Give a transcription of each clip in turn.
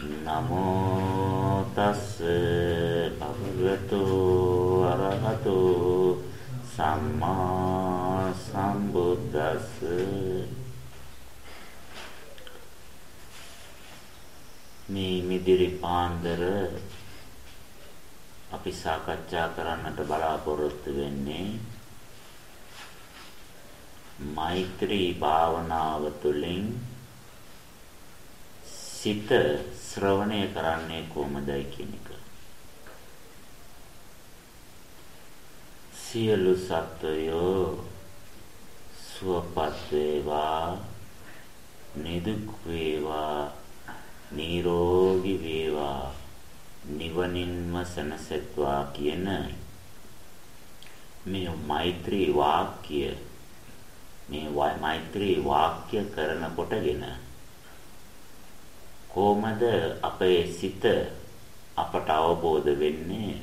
නමෝ තස් භගවතු අරහතු සම්මා සම්බුද්දස්ස මේ මිදිරි පාන්දර අපි සාකච්ඡා කරන්නට බලාපොරොත්තු වෙන්නේ මෛත්‍රී භාවනාව තුළින් සිත ශ්‍රවණය කරන්නේ කොහොමදයි කියන එක. සියලු සත්වයෝ සුවපත් වේවා නිදුක් වේවා නිරෝගී වේවා නිවනින්ම සනසෙත්වා කියන මේ මෛත්‍රී වාක්‍ය මේ මෛත්‍රී වාක්‍ය කරන කොටගෙන කොහොමද අපේ සිත අපට අවබෝධ වෙන්නේ?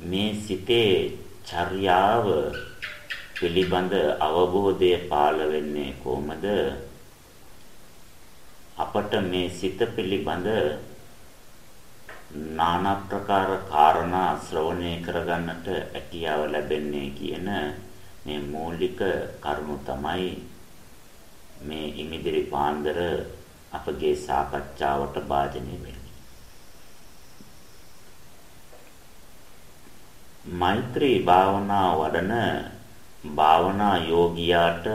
මේ සිතේ චර්යාව පිළිබඳ අවබෝධය පාළ වෙන්නේ කොහොමද? අපට මේ සිත පිළිබඳ নানা ප්‍රකාර කාරණා ශ්‍රවණය කරගන්නට හැකියාව ලැබෙන්නේ කියන මේ මූලික කරුණු තමයි මේ ඉමිදිරි පාන්දර අපගේ සාකච්ඡාවට භාජනය වෙන්නේ. මෛත්‍රී භාවනා වඩන භාවනා යෝගියාට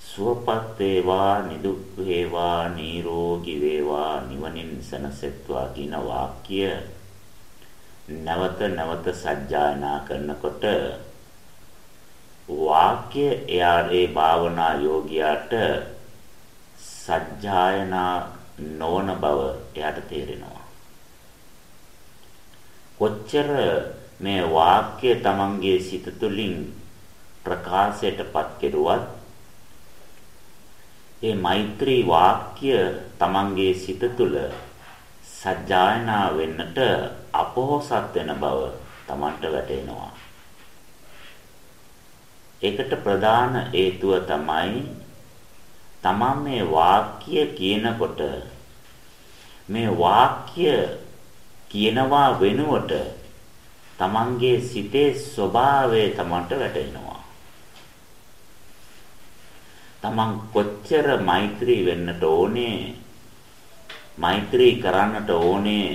සුවපත් වේවා නිදුක් වේවා නිරෝගී වේවා නිවනින් සනසෙත්වා කියන වාක්‍ය නැවත නැවත සජ්ජායනා කරනකොට වාක්‍ය එයාගේ භාවනා යෝගියාට සජ්ජායනා නොවන බව එයාට තේරෙනවා. කොච්චර මේ වාක්‍ය තමන්ගේ සිත තුළින් ප්‍රකාශයටපත් කෙරුවත් ඒ මෛත්‍රී වාක්‍ය තමන්ගේ සිත තුළ සජ්ජායනා වෙන්නට අපොහසත් වෙන බව තමන්ට වැටහෙනවා. ඒකට ප්‍රධාන හේතුව තමයි තමන් මේ වාක්‍ය කියනකොට මේ වාක්‍ය කියනවා වෙනුවට තමන්ගේ සිතේ ස්වභාවය තමන්ට වැටෙනවා. තමන් කොච්චර මෛත්‍රී වෙන්නට ඕනේ මෛත්‍රී කරන්නට ඕනේ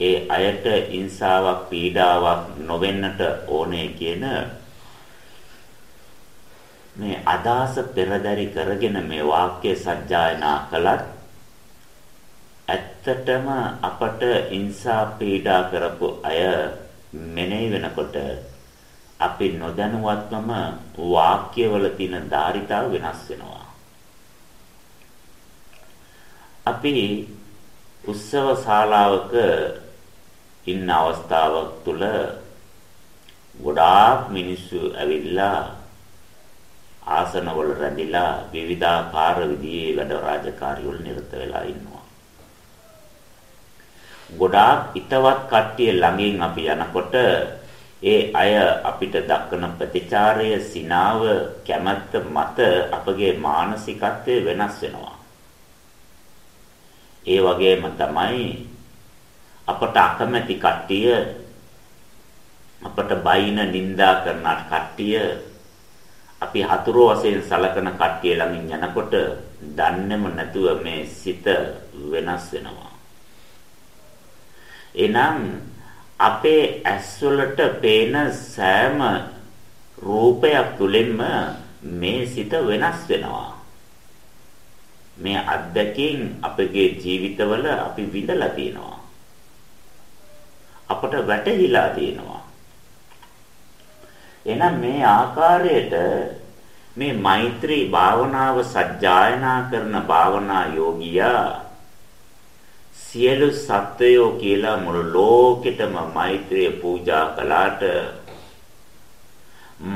ඒ අයට ඉන්සාවක් පීඩාවක් නොවෙන්නට ඕනේ කියන මේ අදහස පෙරදරි කරගෙන මේ වාක්‍ය සජ්ජායනා කළත් ඇත්තටම අපට ඉන්සා පීඩා කරපු අය මෙනෙහි වෙනකොට අපි නොදැනුවත්වම වාක්‍යවල තියෙන ධාරිතාව වෙනස් වෙනවා. අපි උත්සව ශාලාවක ඉන්න අවස්ථාවක් තුල ගොඩාක් මිනිස්සු ඇවිල්ලා ආසනවල රැඳිලා විවිධාකාර විදිහේ වැඩ රාජකාරි වල නිරත වෙලා ඉන්නවා. ගොඩාක් ිතවත් කට්ටිය ළඟින් අපි යනකොට ඒ අය අපිට දක්වන ප්‍රතිචාරය, සිනාව, කැමැත්ත මත අපගේ මානසිකත්වය වෙනස් වෙනවා. ඒ වගේම තමයි අපට අකමැති කට්ටිය අපට බයින නිඳා කරන කට්ටිය අපි හතුරු වශයෙන් සලකන කට්ටිය ළඟින් යනකොට දන්නේම නැතුව මේ සිත වෙනස් වෙනවා. එනම් අපේ ඇස්වලට පේන සෑම රූපයක් තුළින්ම මේ සිත වෙනස් වෙනවා. මේ අත්දැකීම් අපගේ ජීවිතවල අපි විඳලා තියෙනවා. අපට වැටහිලා තියෙනවා. එහෙනම් මේ ආකාරයට මේ මෛත්‍රී භාවනාව සජ්ජායනා කරන භාවනා යෝගියා සියලු සත්වයෝ කියලා මුළු ලෝකෙටම මෛත්‍රිය පූජා කළාට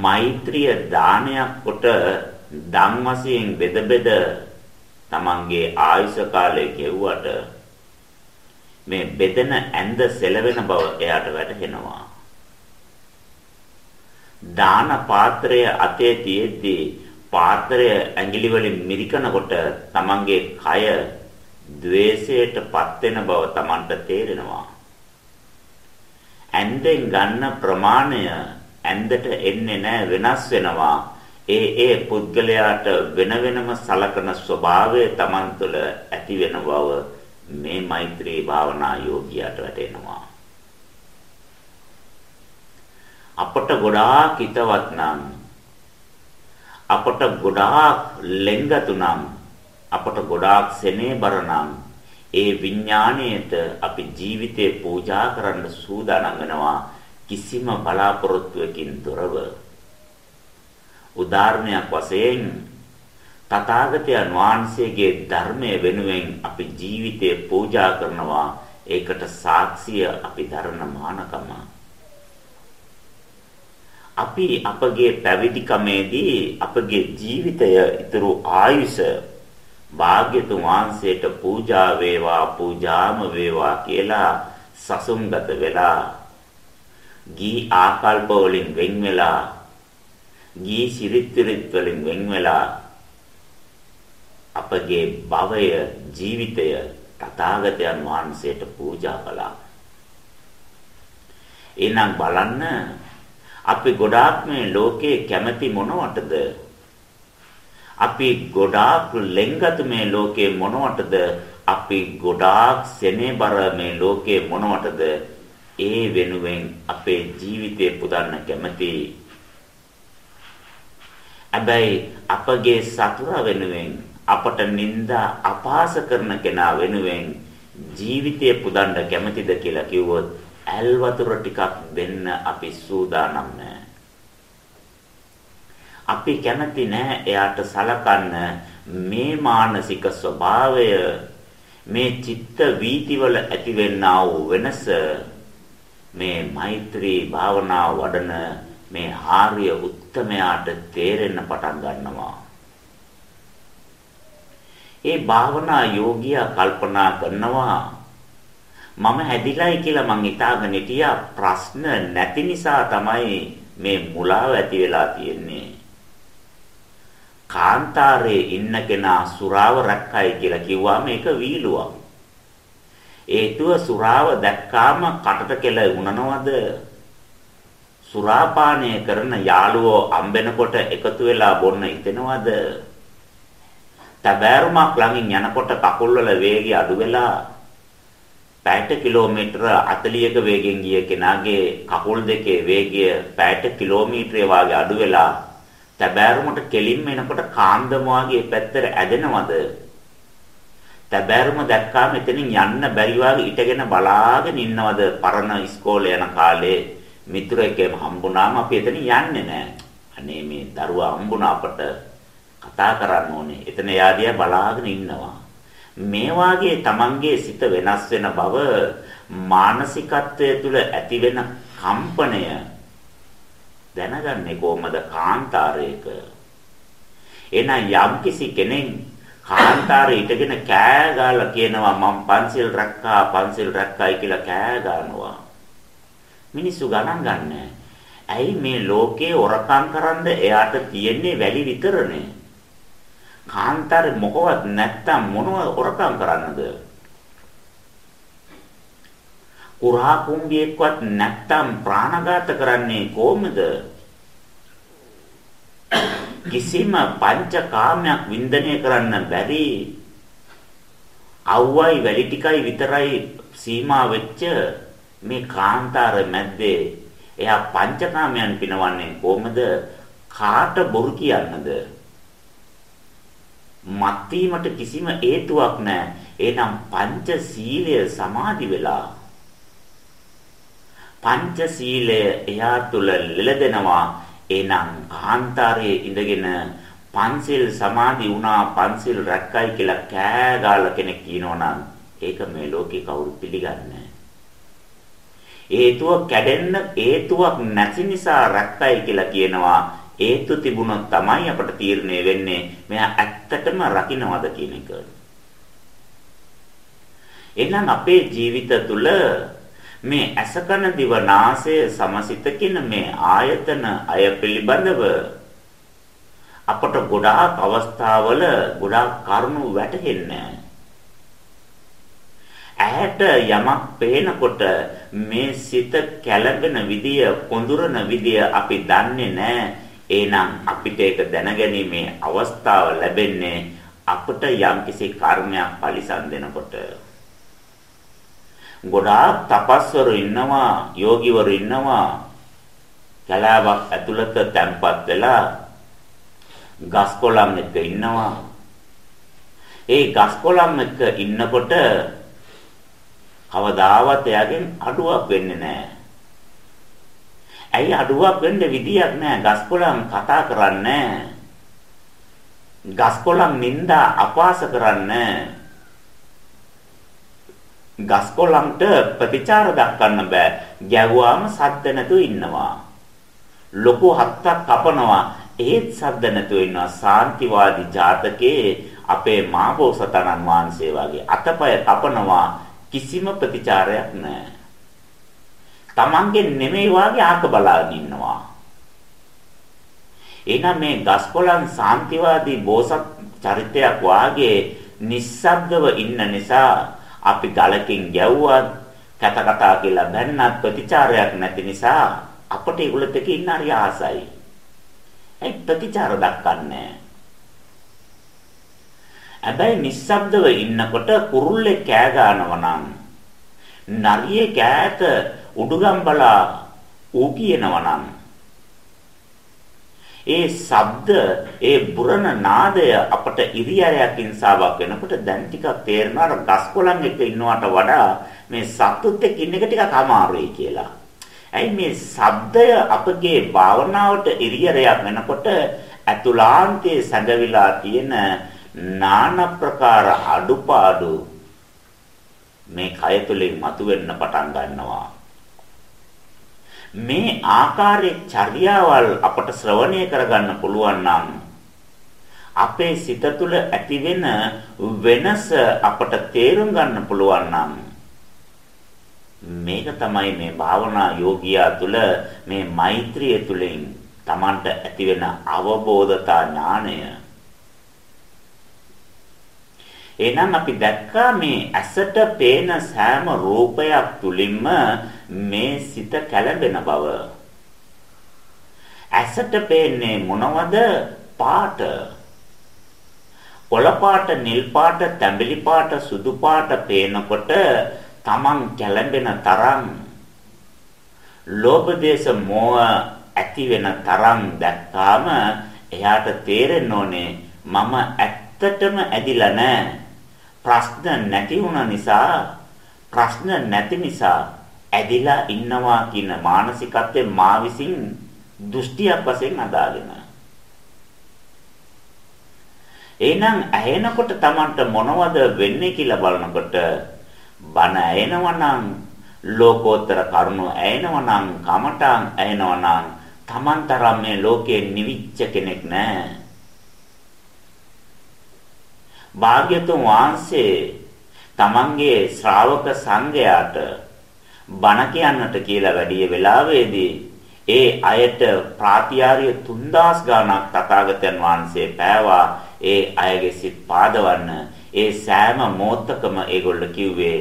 මෛත්‍රිය දානයක් කොට ධම් වශයෙන් බෙද බෙද තමන්ගේ ආයුෂ කාලය ගෙවුවට මේ බෙදෙන ඇඳ සෙලවෙන බව එයාට වැටහෙනවා. දාන පාත්‍රය අතේ තියෙද්දී පාත්‍රය ඇඟිලි වලින් මිරිකනකොට තමන්ගේ කය द्वේෂයටපත් වෙන බව තමන්ට තේරෙනවා. ඇඳෙන් ගන්න ප්‍රමාණය ඇඳට එන්නේ නැහැ වෙනස් වෙනවා. ඒ ඒ පුද්ගලයාට වෙන වෙනම සලකන ස්වභාවය තමන් තුළ ඇති වෙන බව මේ මෛත්‍රී භාවනා යෝගියාට වැටෙනවා. අපට ගොඩාක් හිතවත් නම් අපට ගොඩාක් ලෙන්ගතු නම් අපට ගොඩාක් සෙනෙහබර නම් ඒ විඥාණයට අපි ජීවිතේ පූජා කරන්න සූදානම් වෙනවා කිසිම බලාපොරොත්තුවකින් තොරව. උදාහරණයක් වශයෙන් තථාගතයන් වහන්සේගේ ධර්මය වෙනුවෙන් අපි ජීවිතේ පූජා කරනවා. ඒකට සාක්ෂිය අපි දරන මානකම. අපි අපගේ පැවිදිකමේදී අපගේ ජීවිතය ඊතුරු ආයුෂ භාග්‍යතුන් වහන්සේට පූජා වේවා පූජාම වේවා කියලා සසුන්ගත වෙලා ගී ආකල්ප වලින් වෙන් වෙලා ගී සිරිත් වලින් වෙන් වෙලා අපගේ භවය ජීවිතය තථාගතයන් වහන්සේට පූජා කළා. එහෙනම් බලන්න අපි ගොඩාක් මේ ලෝකේ කැමති මොනවටද? අපි ගොඩාක් ලෙන්ගතු මේ ලෝකේ මොනවටද? අපි ගොඩාක් සෙනෙබර මේ ලෝකේ මොනවටද? ඒ වෙනුවෙන් අපේ ජීවිතේ පුදන්න කැමති. හැබැයි අපගේ සතුර වෙනුවෙන් අපට නිନ୍ଦා අපාස කරන කෙනා වෙනුවෙන් ජීවිතය පුදන්න කැමතිද කියලා කිව්වොත් ඇල් වතුර ටිකක් දෙන්න අපි සූදානම් නැහැ. අපි කැමති නැහැ එයාට සලකන්න මේ මානසික ස්වභාවය මේ චිත්ත වීතිවල ඇතිවෙනා වූ වෙනස මේ මෛත්‍රී භාවනාව වඩන මේ ආර්ය උත්තමයාට තේරෙන්න පටන් ගන්නවා. ඒ භාවනා යෝගියා කල්පනා කරනවා මම හැදිලායි කියලා මං හිතාගෙන හිටියා ප්‍රශ්න නැති නිසා තමයි මේ මුලාව ඇති වෙලා තියෙන්නේ. කාන්තාරයේ ඉන්න කෙනා සුරාව රැක්කයි කියලා කිව්වා මේක වීලුවක්. ඒතුව සුරාව දැක්කාම කටට කෙල උනනවද? සුරාපානය කරන යාළුවෝ අම්බෙනකොට එකතු වෙලා බොන්න හිතෙනවද? තබෑරුමක් ළඟින් යනකොට කකුල් වල වේගය අඩු වෙලා පැයට කිලෝමීටර 40ක වේගෙන් ගිය කෙනාගේ කකුල් දෙකේ වේගය පැයට කිලෝමීටරය වාගේ අඩු වෙලා තබෑරුමට කෙලින්ම එනකොට කාන්දම වාගේ පැත්තට ඇදෙනවද? තබෑරුම දැක්කාම එතනින් යන්න බැරි වාගේ ඉටගෙන බලාගෙන ඉන්නවද? පරණ ඉස්කෝලේ යන කාලේ මිතුරෙක්ගෙම හම්බුනාම අපි එතන යන්නේ නැහැ. අනේ මේ දරුවා හම්බුණා අපට කතා කරන්න ඕනේ. එතන යාදියා බලාගෙන ඉන්නවා. මේ වාගේ Tamange සිත වෙනස් වෙන බව මානසිකත්වයේ තුල ඇති වෙන කම්පනය දැනගන්නේ කොහමද? කාන්තාරයක. එහෙනම් යම්කිසි කෙනෙක් කාන්තාරේ ඉඳගෙන කෑ ගාලා කියනවා මම පන්සිල් රැක්කා පන්සිල් රැක්කයි කියලා කෑ ගන්නවා මිනිස්සු ගණන් ගන්නෑ. ඇයි මේ ලෝකේ ඔරකම් කරන්න එයාට තියෙන්නේ වැලි විතරනේ? කාන්තාරේ මොකවත් නැත්තම් මොනව හොරකම් කරන්නද? කුරා කුඹියෙක්වත් නැත්තම් ප්‍රාණඝාත කරන්නේ කොහොමද? කිසිම පංචකාමයක් වින්දනය කරන්න බැරි අවුවයි වැලි ටිකයි විතරයි සීමා වෙච්ච මේ කාන්තාර මැද්දේ එයා පංචකාමයන් පිනවන්නේ කොහොමද කාට බොරු කියන්නද මත් වීමට කිසිම හේතුවක් නැහැ. එහෙනම් පංච සීලය සමාදි වෙලා පංච සීලය එයා තුල ලෙලදෙනවා. එහෙනම් කාන්තාරයේ ඉඳගෙන පන්සිල් සමාදි වුණා පන්සිල් රැක්කයි කියලා කෑ ගාලා කෙනෙක් කියනවනම් ඒක මේ ලෝකේ කවුරු පිළිගන්නේ හේතුව කැඩෙන්න හේතුවක් නැති නිසා රැක්කයි කියලා කියනවා හේතු තිබුණොත් තමයි අපට තීරණය වෙන්නේ මෙයා ඇත්තටම රකින්නවද කියන එක. එහෙනම් අපේ ජීවිත තුළ මේ අසකන දිවනාසය සමසිත කියන මේ ආයතන අය පිළිබඳව අපට ගොඩාක් අවස්ථාවල ගොඩාක් කරුණු වැටහෙන්නේ ඇහැට යමක් පේනකොට මේ සිත කැළඹෙන විදිය, කොඳුරන විදිය අපි දන්නේ නැහැ. එහෙනම් අපිට ඒක දැනගැනීමේ අවස්ථාව ලැබෙන්නේ අපට යම්කිසි කර්මයක් පරිසම් දෙනකොට. ගොඩාක් තපස්වරු ඉන්නවා, යෝගිවරු ඉන්නවා. කලාවක් ඇතුළත තැම්පත් වෙලා ගස් කොළන් එක ඉන්නවා. ඒ ගස් කොළන් එක ඉන්නකොට කවදාවත් එයාගෙන් අඩුවක් වෙන්නේ නැහැ. ඇයි අඩුවක් වෙන්න විදියක් නැහැ. ගස් කොළන් කතා කරන්නේ ගස් කොළන් නින්දා අපවාස කරන්නේ ගස් කොළන්ට ප්‍රතිචාර දක්වන්න බෑ. ගැව්වාම සද්ද නැතුව ඉන්නවා. ලොකු හත්තක් කපනවා. ඒත් සද්ද නැතුව ඉන්නවා. සාන්තිවාදී ජාතකයේ අපේ මාබෝසතනන් වහන්සේ වගේ අතපය කපනවා කිසිම ප්‍රතිචාරයක් නැහැ. Tamange නෙමෙයි වාගේ ආක බලාගෙන ඉන්නවා. එහෙනම් මේ ගස්කොලන් සාන්තිවාදී බෝසත් චරිතයක් වාගේ නිස්සබ්දව ඉන්න නිසා අපි ගලකින් ගැව්වත් කත කතා කියලා බැන්නත් ප්‍රතිචාරයක් නැති නිසා අපට ඒගොල්ලත් එක්ක ඉන්න හරි ආසයි. ඒ ප්‍රතිචාර දක්වන්නේ හැබැයි නිස්සබ්දව ඉන්නකොට කුරුල්ලේ කෑ ගන්නව නම් නරියේ කෑත උඩුගම්බලා ඌ කියනවා නම් ඒ ශබ්ද ඒ බුරණ නාදය අපට ඉරියරයක් ඉන්සාවක් වෙනකොට දැන් ටිකක් තේරෙනවා ගස්කොලන් එක ඉන්නවට වඩා මේ සතුත් එක්ක ඉන්න එක ටිකක් අමාරුයි කියලා. ඇයි මේ ශබ්දය අපගේ භාවනාවට ඉරියරයක් වෙනකොට අතුලාන්තයේ සැඟවිලා තියෙන নানা ප්‍රකාර අඩුපාඩු මේ කය තුලින් මතුවෙන්න පටන් ගන්නවා. මේ ආකාරයේ චර්යාවල් අපට ශ්‍රවණය කරගන්න පුළුවන් නම් අපේ සිත තුළ ඇතිවෙන වෙනස අපට තේරුම් ගන්න පුළුවන් නම් මේක තමයි මේ භාවනා යෝගියා තුළ මේ මෛත්‍රිය තුළින් Tamanට ඇතිවෙන අවබෝධතා ඥානය එහෙනම් අපි දැක්කා මේ ඇසට පේන සෑම රූපයක් තුලින්ම මේ සිත කැළඹෙන බව. ඇසට පේන්නේ මොනවද? පාට. කොළ පාට, නිල් පාට, තැඹිලි පාට, සුදු පාට පේනකොට Taman කැළඹෙන තරම් ලෝභ දේශ මොහ ඇති වෙන තරම් දැක්කාම එයාට තේරෙන්න ඕනේ මම ඇත්තටම ඇදිලා නැහැ ප්‍රශ්න නැති වුණ නිසා ප්‍රශ්න නැති නිසා ඇදිලා ඉන්නවා කියන මානසිකත්වයේ මා විසින් දෘෂ්ටියක් වශයෙන් අදාගෙන එහෙනම් ඇහෙනකොට Tamanට මොනවද වෙන්නේ කියලා බලනකොට බන ඇහෙනවා නම් ලෝකෝත්තර කරුණු ඇහෙනවා නම් කමඨං ඇහෙනවා නම් Taman තරම් මේ ලෝකේ නිවිච්ච කෙනෙක් නැහැ භාග්‍යතුන් වහන්සේ තමන්ගේ ශ්‍රාවක සංඝයාට බණ කියන්නට කියලා වැඩි වෙලාවේදී ඒ අයට ප්‍රාතිහාර්ය 3000 ගණක් තථාගතයන් වහන්සේ පෑවා ඒ අයගේ සිත් පාදවන්න. ඒ සෑම මොහොතකම ඒගොල්ලෝ කිව්වේ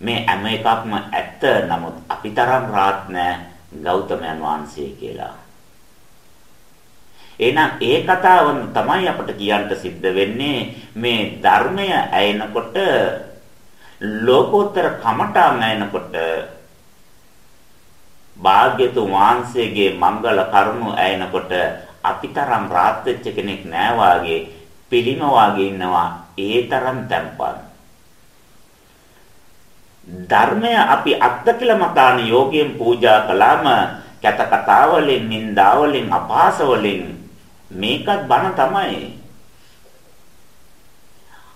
මේ හැම එකක්ම ඇත්ත නමුත් අපිතරම් රාත් නැහැ ගෞතමයන් වහන්සේ කියලා. එහෙනම් ඒ කතාව තමයි අපිට කියන්න සිද්ධ වෙන්නේ. මේ ධර්මය ඇයෙනකොට ලෝකෝත්තර කමඨාන් ඇයෙනකොට භාග්‍යතුන් වහන්සේගේ මංගල කරුණු ඇයෙනකොට අපිතරම් රාත් වෙච්ච කෙනෙක් නෑ වාගේ පිළිම වාගේ ඉන්නවා ඒ තරම් තැම්පත් ධර්මය අපි අත්දකලමතාන යෝගයෙන් පූජා කළාම කත කතාවලින් නින්දාවලින් අපහාසවලින් මේකත් බන තමයි.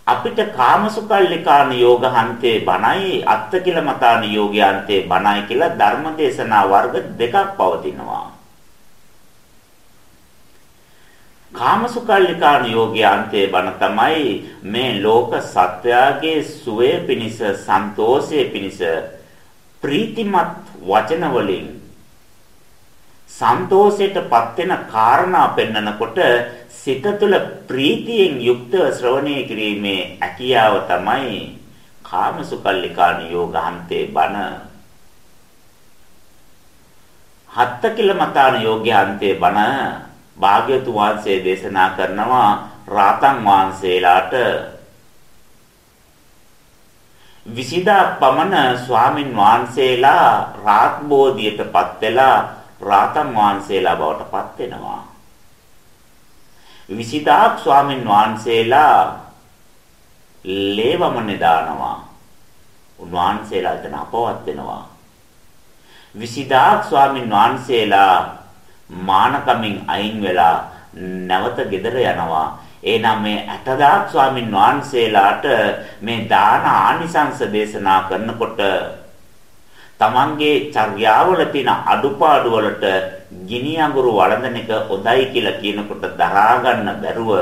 අපිට කාමසුකල්ලිකාන යෝගහන්තේ බණයි අත්තකිලමතාන යෝගයන්තේ බණයි කියලා ධර්මදේශනා වර්ග දෙකක් පවතිනවා. කාමසුකල්ලිකාන යෝගයන්තේ බණ තමයි මේ ලෝක සත්‍යයේ සුවය පිණිස සන්තෝෂය පිණිස ප්‍රීතිමත් වචන වලින් සන්තෝෂයටපත් වෙන කාරණා පෙන්නකොට සිත තුළ ප්‍රීතියෙන් යුක්තව ශ්‍රවණය කිරීමේ හැකියාව තමයි කාමසුකල්ලිකාන යෝගහන්තේ බණ. හත්ත කිලමතාන යෝග්‍යහන්තේ බණ භාග්‍යතුන් වහන්සේ දේශනා කරනවා රාතන් වහන්සේලාට. විසිදා පමණ ස්වාමින් වහන්සේලා රාත් බෝධියටපත් වෙලා රාතන් වහන්සේලා බවට පත් වෙනවා. විසිදාක් ස්වාමින් වහන්සේලා ලේවමනේ දානවා. උන්වහන්සේලා එතන අපවත් වෙනවා. විසිදාක් ස්වාමින් වහන්සේලා මානකමින් අයින් වෙලා නැවත ගෙදර යනවා. එහෙනම් මේ 60000 ස්වාමින් වහන්සේලාට මේ දාන ආනිසංස දේශනා කරනකොට තමන්ගේ චර්යාවල තියෙන අඩුපාඩු වලට ගිනි අඟුරු වළඳන එක හොඳයි කියලා කියනකොට දරා ගන්න බැරුව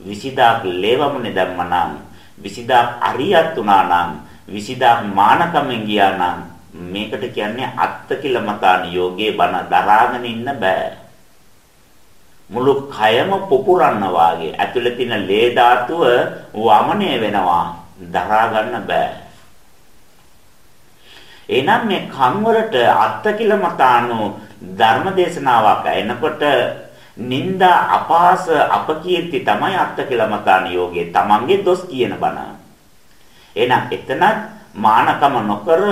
20000ක් ලේවමුනේ දැම්මනම් 20000ක් අරියත් උනා නම් 20000ක් මානකමෙන් ගියා නම් මේකට කියන්නේ අත්ත කියලා මතාන යෝගයේ බණ දරාගෙන ඉන්න බෑ. මුළු කයම පුපුරන්න වාගේ ඇතුළේ තියෙන ලේ ධාතුව වමනය වෙනවා දරා ගන්න බෑ. එහෙනම් මේ කන් වලට අත්තකිලමතානු ධර්මදේශනාවක් එනකොට නිന്ദා අපහාස අපකීර්ති තමයි අත්තකිලමතාන යෝගයේ තමන්ගේ දොස් කියන බණ. එහෙනම් එතනත් මානකම නොකර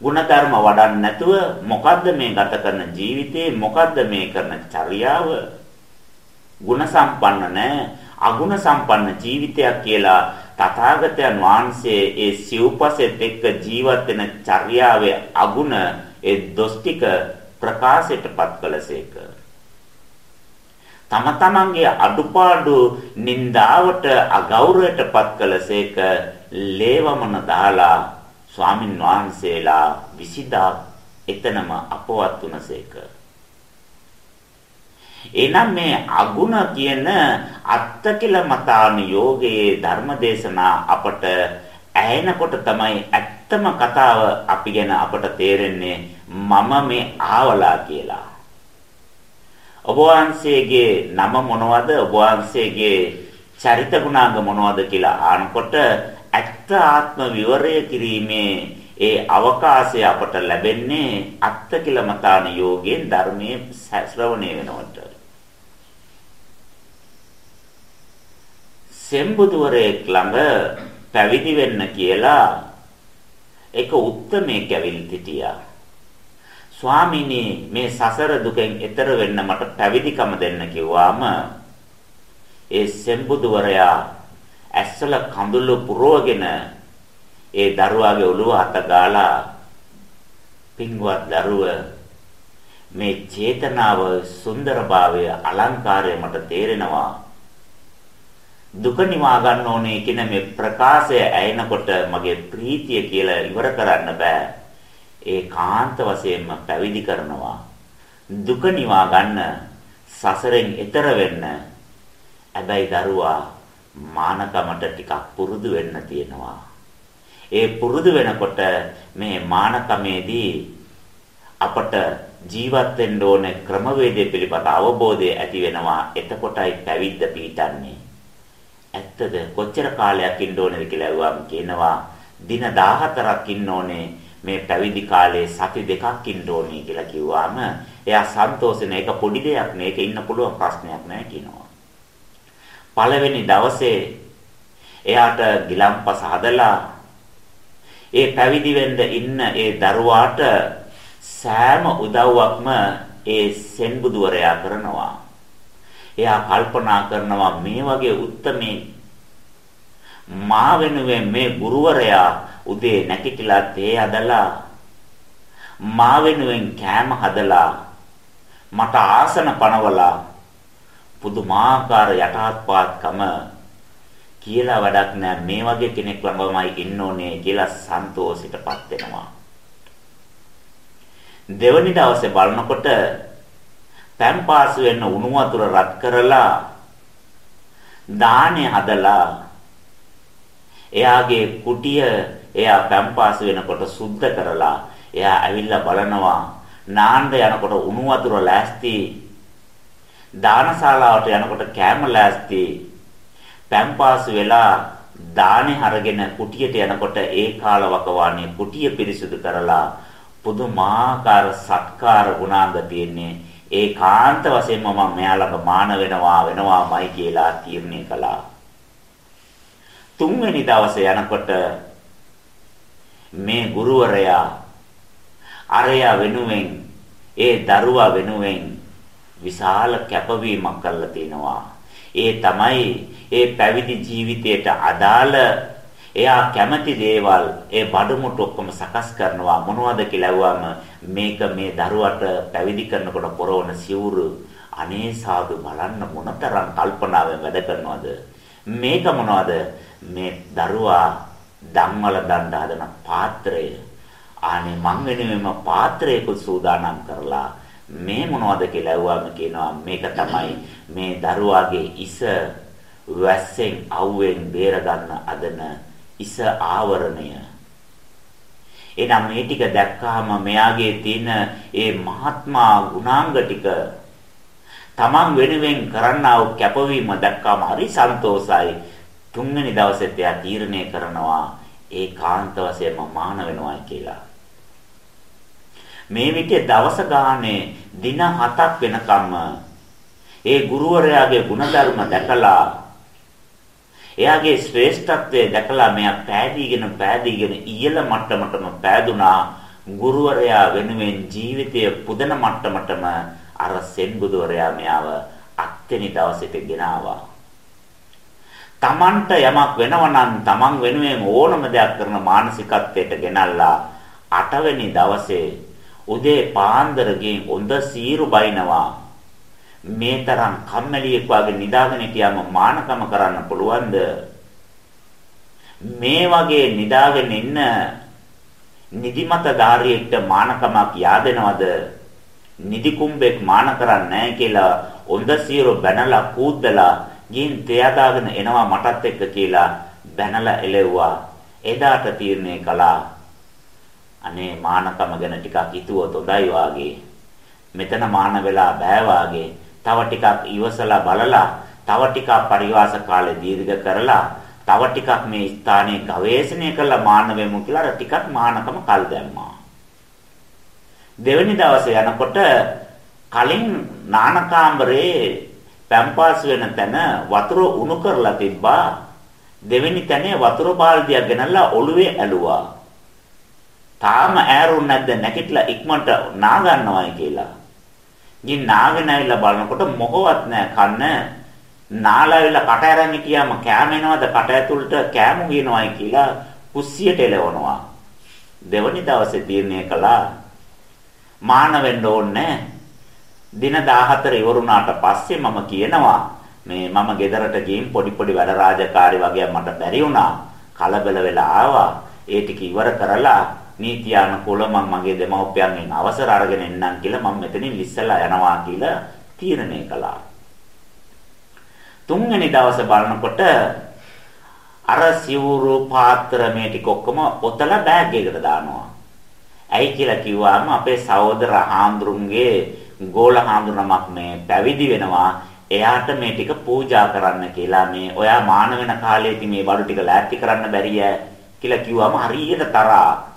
ಗುಣධර්ම වඩන්නේ නැතුව මොකද්ද මේ ගත කරන ජීවිතේ මොකද්ද මේ කරන චර්යාව? ಗುಣ සම්පන්න නැහැ අගුණ සම්පන්න ජීවිතයක් කියලා තථාගතයන් වහන්සේ ඒ සිව්පසෙත් එක්ක ජීවත් වෙන චර්යාවේ අගුණ ඒ දොස්තික ප්‍රකාශයටපත් කළසේක. තම තමන්ගේ අඩුපාඩු නින්දාවට අගෞරවයටපත් කළසේක ලේවමන දාලා ස්වාමින් වහන්සේලා විසිදා එතනම අපවත් වුණසේක. එනම් මේ අගුණ කියන අත්තකිල මතාන යෝගයේ ධර්මදේශනා අපට ඇහෙනකොට තමයි ඇත්තම කතාව අපි ගැන අපට තේරෙන්නේ මම මේ ආවලා කියලා. ඔබ වහන්සේගේ නම මොනවද? ඔබ වහන්සේගේ චරිත ගුණාංග මොනවද කියලා අහනකොට ඇත්ත ආත්ම විවරය කිරීමේ ඒ අවකාශය අපට ලැබෙන්නේ අත්තකිලමතාන යෝගයෙන් ධර්මයේ ශ්‍රවණය වෙනවට. සෙම්බුදුවරයෙක් ළඟ පැවිදි වෙන්න කියලා එක උත්මයෙක් ඇවිල්ලා සිටියා. ස්වාමීනි මේ සසර දුකෙන් එතර වෙන්න මට පැවිදිකම දෙන්න කිව්වාම ඒ සෙම්බුදුවරයා ඇස්සල කඳුළු පුරවගෙන ඒ දරුවාගේ ඔළුව අත ගාලා පින්වත් දරුව මේ චේතනාව සුන්දරභාවය අලංකාරය මට තේරෙනවා දුක නිවා ගන්න ඕනේ කියන මේ ප්‍රකාශය ඇයෙනකොට මගේ ප්‍රීතිය කියලා ඉවර කරන්න බෑ. ඒ කාන්ත වශයෙන්ම පැවිදි කරනවා. දුක නිවා ගන්න සසරෙන් එතර වෙන්න. හැබැයි දරුවා මානකමට ටිකක් පුරුදු වෙන්න තියෙනවා. ඒ පුරුදු වෙනකොට මේ මානකමේදී අපට ජීවත් වෙන්න ඕනේ ක්‍රමවේදය පිළිබඳ අවබෝධය ඇති වෙනවා. එතකොටයි පැවිද්ද පිහිටන්නේ. ඇත්තද? කොච්චර කාලයක් ඉන්න ඕනේද කියලා අහුවාම කියනවා දින 14ක් ඉන්න ඕනේ. මේ පැවිදි කාලේ සති දෙකක් ඉන්න ඕනේ කියලා කිව්වාම එයා සන්තෝෂෙන ඒක පොඩි දෙයක් නේ. ඒක ඉන්න පුළුවන් ප්‍රශ්නයක් නෑ කියනවා. පළවෙනි දවසේ එයාට ගිලම්පස හදලා ඒ පැවිදි වෙන්න ඉන්න ඒ දරුවාට සෑම උදව්වක්ම ඒ සෙන්බුදුවරයා කරනවා. එයා කල්පනා කරනවා මේ වගේ උත්මේ මා වෙනුවෙන් මේ ගුරුවරයා උදේ නැගිටලා තේ හදලා මා වෙනුවෙන් කෑම හදලා මට ආසන පනවලා පුදුමාකාර යටාත්පාත්කම කියලා වැඩක් නෑ. මේ වගේ කෙනෙක් ළඟමයි ඉන්න ඕනේ කියලා සන්තෝෂයටපත් වෙනවා. දෙවනි දවසේ බලනකොට පැම්පාසු වෙන උණු වතුර රත් කරලා දානේ හදලා එයාගේ කුටිය එයා පැම්පාසු වෙනකොට සුද්ධ කරලා එයා ඇවිල්ලා බලනවා නාන්න යනකොට උණු වතුර ලෑස්ති දානශාලාවට යනකොට කෑම ලෑස්ති පැම්පාසු වෙලා දානේ අරගෙන කුටියට යනකොට ඒ කාලවකවානේ කුටිය පිරිසිදු කරලා පුදුමාකාර සත්කාර ගුණාංග තියෙන්නේ ඒකාන්ත වශයෙන්ම මම මෙයා ළඟ මාන වෙනවා වෙනවාමයි කියලා තීරණය කළා තුන්වෙනි දවසේ යනකොට මේ ගුරුවරයා අරයා වෙනුවෙන් ඒ දරුවා වෙනුවෙන් විශාල කැපවීමක් කරලා තිනවා. ඒ තමයි ඒ පැවිදි ජීවිතයට අදාළ එයා කැමති දේවල් ඒ බඩමුට්ටු ඔක්කොම සකස් කරනවා. මොනවද කියලා ඇහුවම මේක මේ දරුවට පැවිදි කරනකොට පොරවන සිවුරු අනේ සාදු බලන්න මොනතරම් කල්පනාවෙන් වැඩ කරනවද? මේක මොනවද? මේ දරුවා ධම්මල දණ්ඩ හදන පාත්‍රය. ආනේ මං වෙනුවෙන්ම පාත්‍රයකුත් සූදානම් කරලා මේ මොනවද කියලා ඇහුවාම කියනවා මේක තමයි මේ දරුවාගේ ඉස වැස්සෙන් අවුවෙන් බේර ගන්න අදන ඉස ආවරණය. එනම් මේ ටික දැක්කාම මෙයාගේ තියෙන ඒ මහත්මා ගුණාංග ටික තමන් වෙනුවෙන් කරන්නා වූ කැපවීම දැක්කාම හරි සන්තෝසයි තුන්වෙනි දවසෙත් එයා තීරණය කරනවා ඒකාන්ත වශයෙන්ම මාන වෙනවා කියලා. මේ විදිහේ දවස ගානේ දින 7ක් වෙනකම්ම ඒ ගුරුවරයාගේ ಗುಣධර්ම දැකලා එයාගේ ශ්‍රේෂ්ඨත්වය දැකලා මෙයා පෑදීගෙන පෑදීගෙන ඉහළ මට්ටමටම පෑදුනා ගුරුවරයා වෙනුවෙන් ජීවිතය පුදන මට්ටමටම අර සෙන් බුදුවරයා මෙයාව අත්වෙනි දවසේට ගෙනාවා තමන්ට යමක් වෙනවනම් තමන් වෙනුවෙන් ඕනම දෙයක් කරන මානසිකත්වයට ගෙනල්ලා අටවෙනි දවසේ උදේ පාන්දර ගින් හොඳ සීරු බයිනවා. මේ තරම් කම්මැලියෙක් වගේ නිදාගෙන හිටියම මානකම කරන්න පුළුවන්ද? මේ වගේ නිදාගෙන ඉන්න නිදිමත ධාරියෙක්ට මානකමක් yaadෙනවද? නිදි කුම්බෙක් මාන කරන්නේ නැහැ කියලා හොඳ සීරු බැනලා කූද්දලා ගින් තෙයාදාගෙන එනවා මටත් එක්ක කියලා බැනලා එලෙව්වා. එදාට තීරණය කළා අනේ මානකම ගැන ටිකක් හිතුවොත් හොඳයි වාගේ. මෙතන මාන වෙලා බෑ වාගේ. තව ටිකක් ඉවසලා බලලා තව ටිකක් පරිවාස කාලය දීර්ඝ කරලා තව ටිකක් මේ ස්ථානයේ ගවේෂණය කරලා මාන වෙමු කියලා අර ටිකක් මානකම කල් දැම්මා. දෙවැනි දවසේ යනකොට කලින් නානකාම්බරේ පැම්පාස් වෙන තැන වතුර උණු කරලා තිබ්බා. දෙවෙනි තැනේ වතුර බාල්දියක් ගෙනල්ලා ඔළුවේ ඇලුවා. තාම ඈරුන් නැද්ද නැගිටලා ඉක්මනට නා ගන්නවයි කියලා. ඉතින් නාගෙන ඇවිල්ලා බලනකොට මොකවත් නැහැ කන්න. නාලාවිලා කට අරන් හිටියාම කෑම එනවද කට ඇතුළට කෑම ගිනවයි කියලා කුස්සියට එලවනවා. දෙවනි දවසේ තීරණය කළා මාන වෙන්න ඕනේ දින 14 ඉවරුණාට පස්සේ මම කියනවා මේ මම ගෙදරට ගිහින් පොඩි පොඩි වැඩ රාජකාරි වගේ මට බැරි වුණා කලබල වෙලා ආවා ඒ ටික ඉවර කරලා නීතියානුකූල මම මගේ දෙමව්පියන්ගෙන් අවසර අරගෙන එන්නම් කියලා මම මෙතනින් ලිස්සලා යනවා කියලා තීරණය කළා. තුන්වෙනි දවසේ බලනකොට අර සිවුරු පාත්‍ර මේ ටික ඔක්කොම ඔතලා බෑග් එකකට දානවා. ඇයි කියලා කිව්වම අපේ සහෝදර හාමුදුරුන්ගේ ගෝල හාමුදුරුවමක් මේ පැවිදි වෙනවා. එයාට මේ ටික පූජා කරන්න කියලා මේ ඔයා මාන වෙන කාලේදී මේ බඩු ටික ලෑස්ති කරන්න බැරිය කියලා කිව්වම හරියට තරහා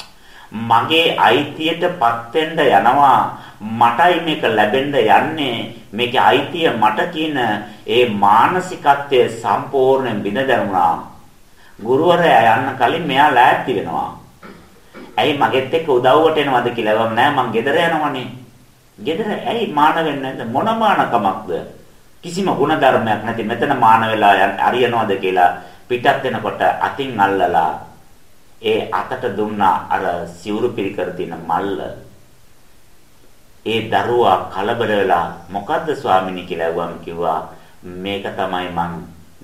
මගේ අයිතියටපත් වෙන්න යනවා. මටයි මේක ලැබෙන්න යන්නේ. මේකේ අයිතිය මට කියන ඒ මානසිකත්වය සම්පූර්ණයෙන් බිඳ දැනුණා. ගුරුවරයා යන්න කලින් මෙයා ලෑස්ති වෙනවා. ඇයි මගෙත් එක්ක උදව්වට එනවද කියලා වම් නෑ. මං ගෙදර යනවනේ. ගෙදර ඇයි මාන වෙන්නේ නැද්ද? මොන මානකමක්ද? කිසිම ಗುಣධර්මයක් නැති මෙතන මාන වෙලා අරියනවද කියලා පිටත් වෙනකොට අතින් අල්ලලා ඒ අතට දුන්නා අර සිවුරු පිරිකර තියෙන මල්ල. ඒ දරුවා කලබල වෙලා මොකද්ද ස්වාමිනී කියලා ඇහුවම කිව්වා මේක තමයි මං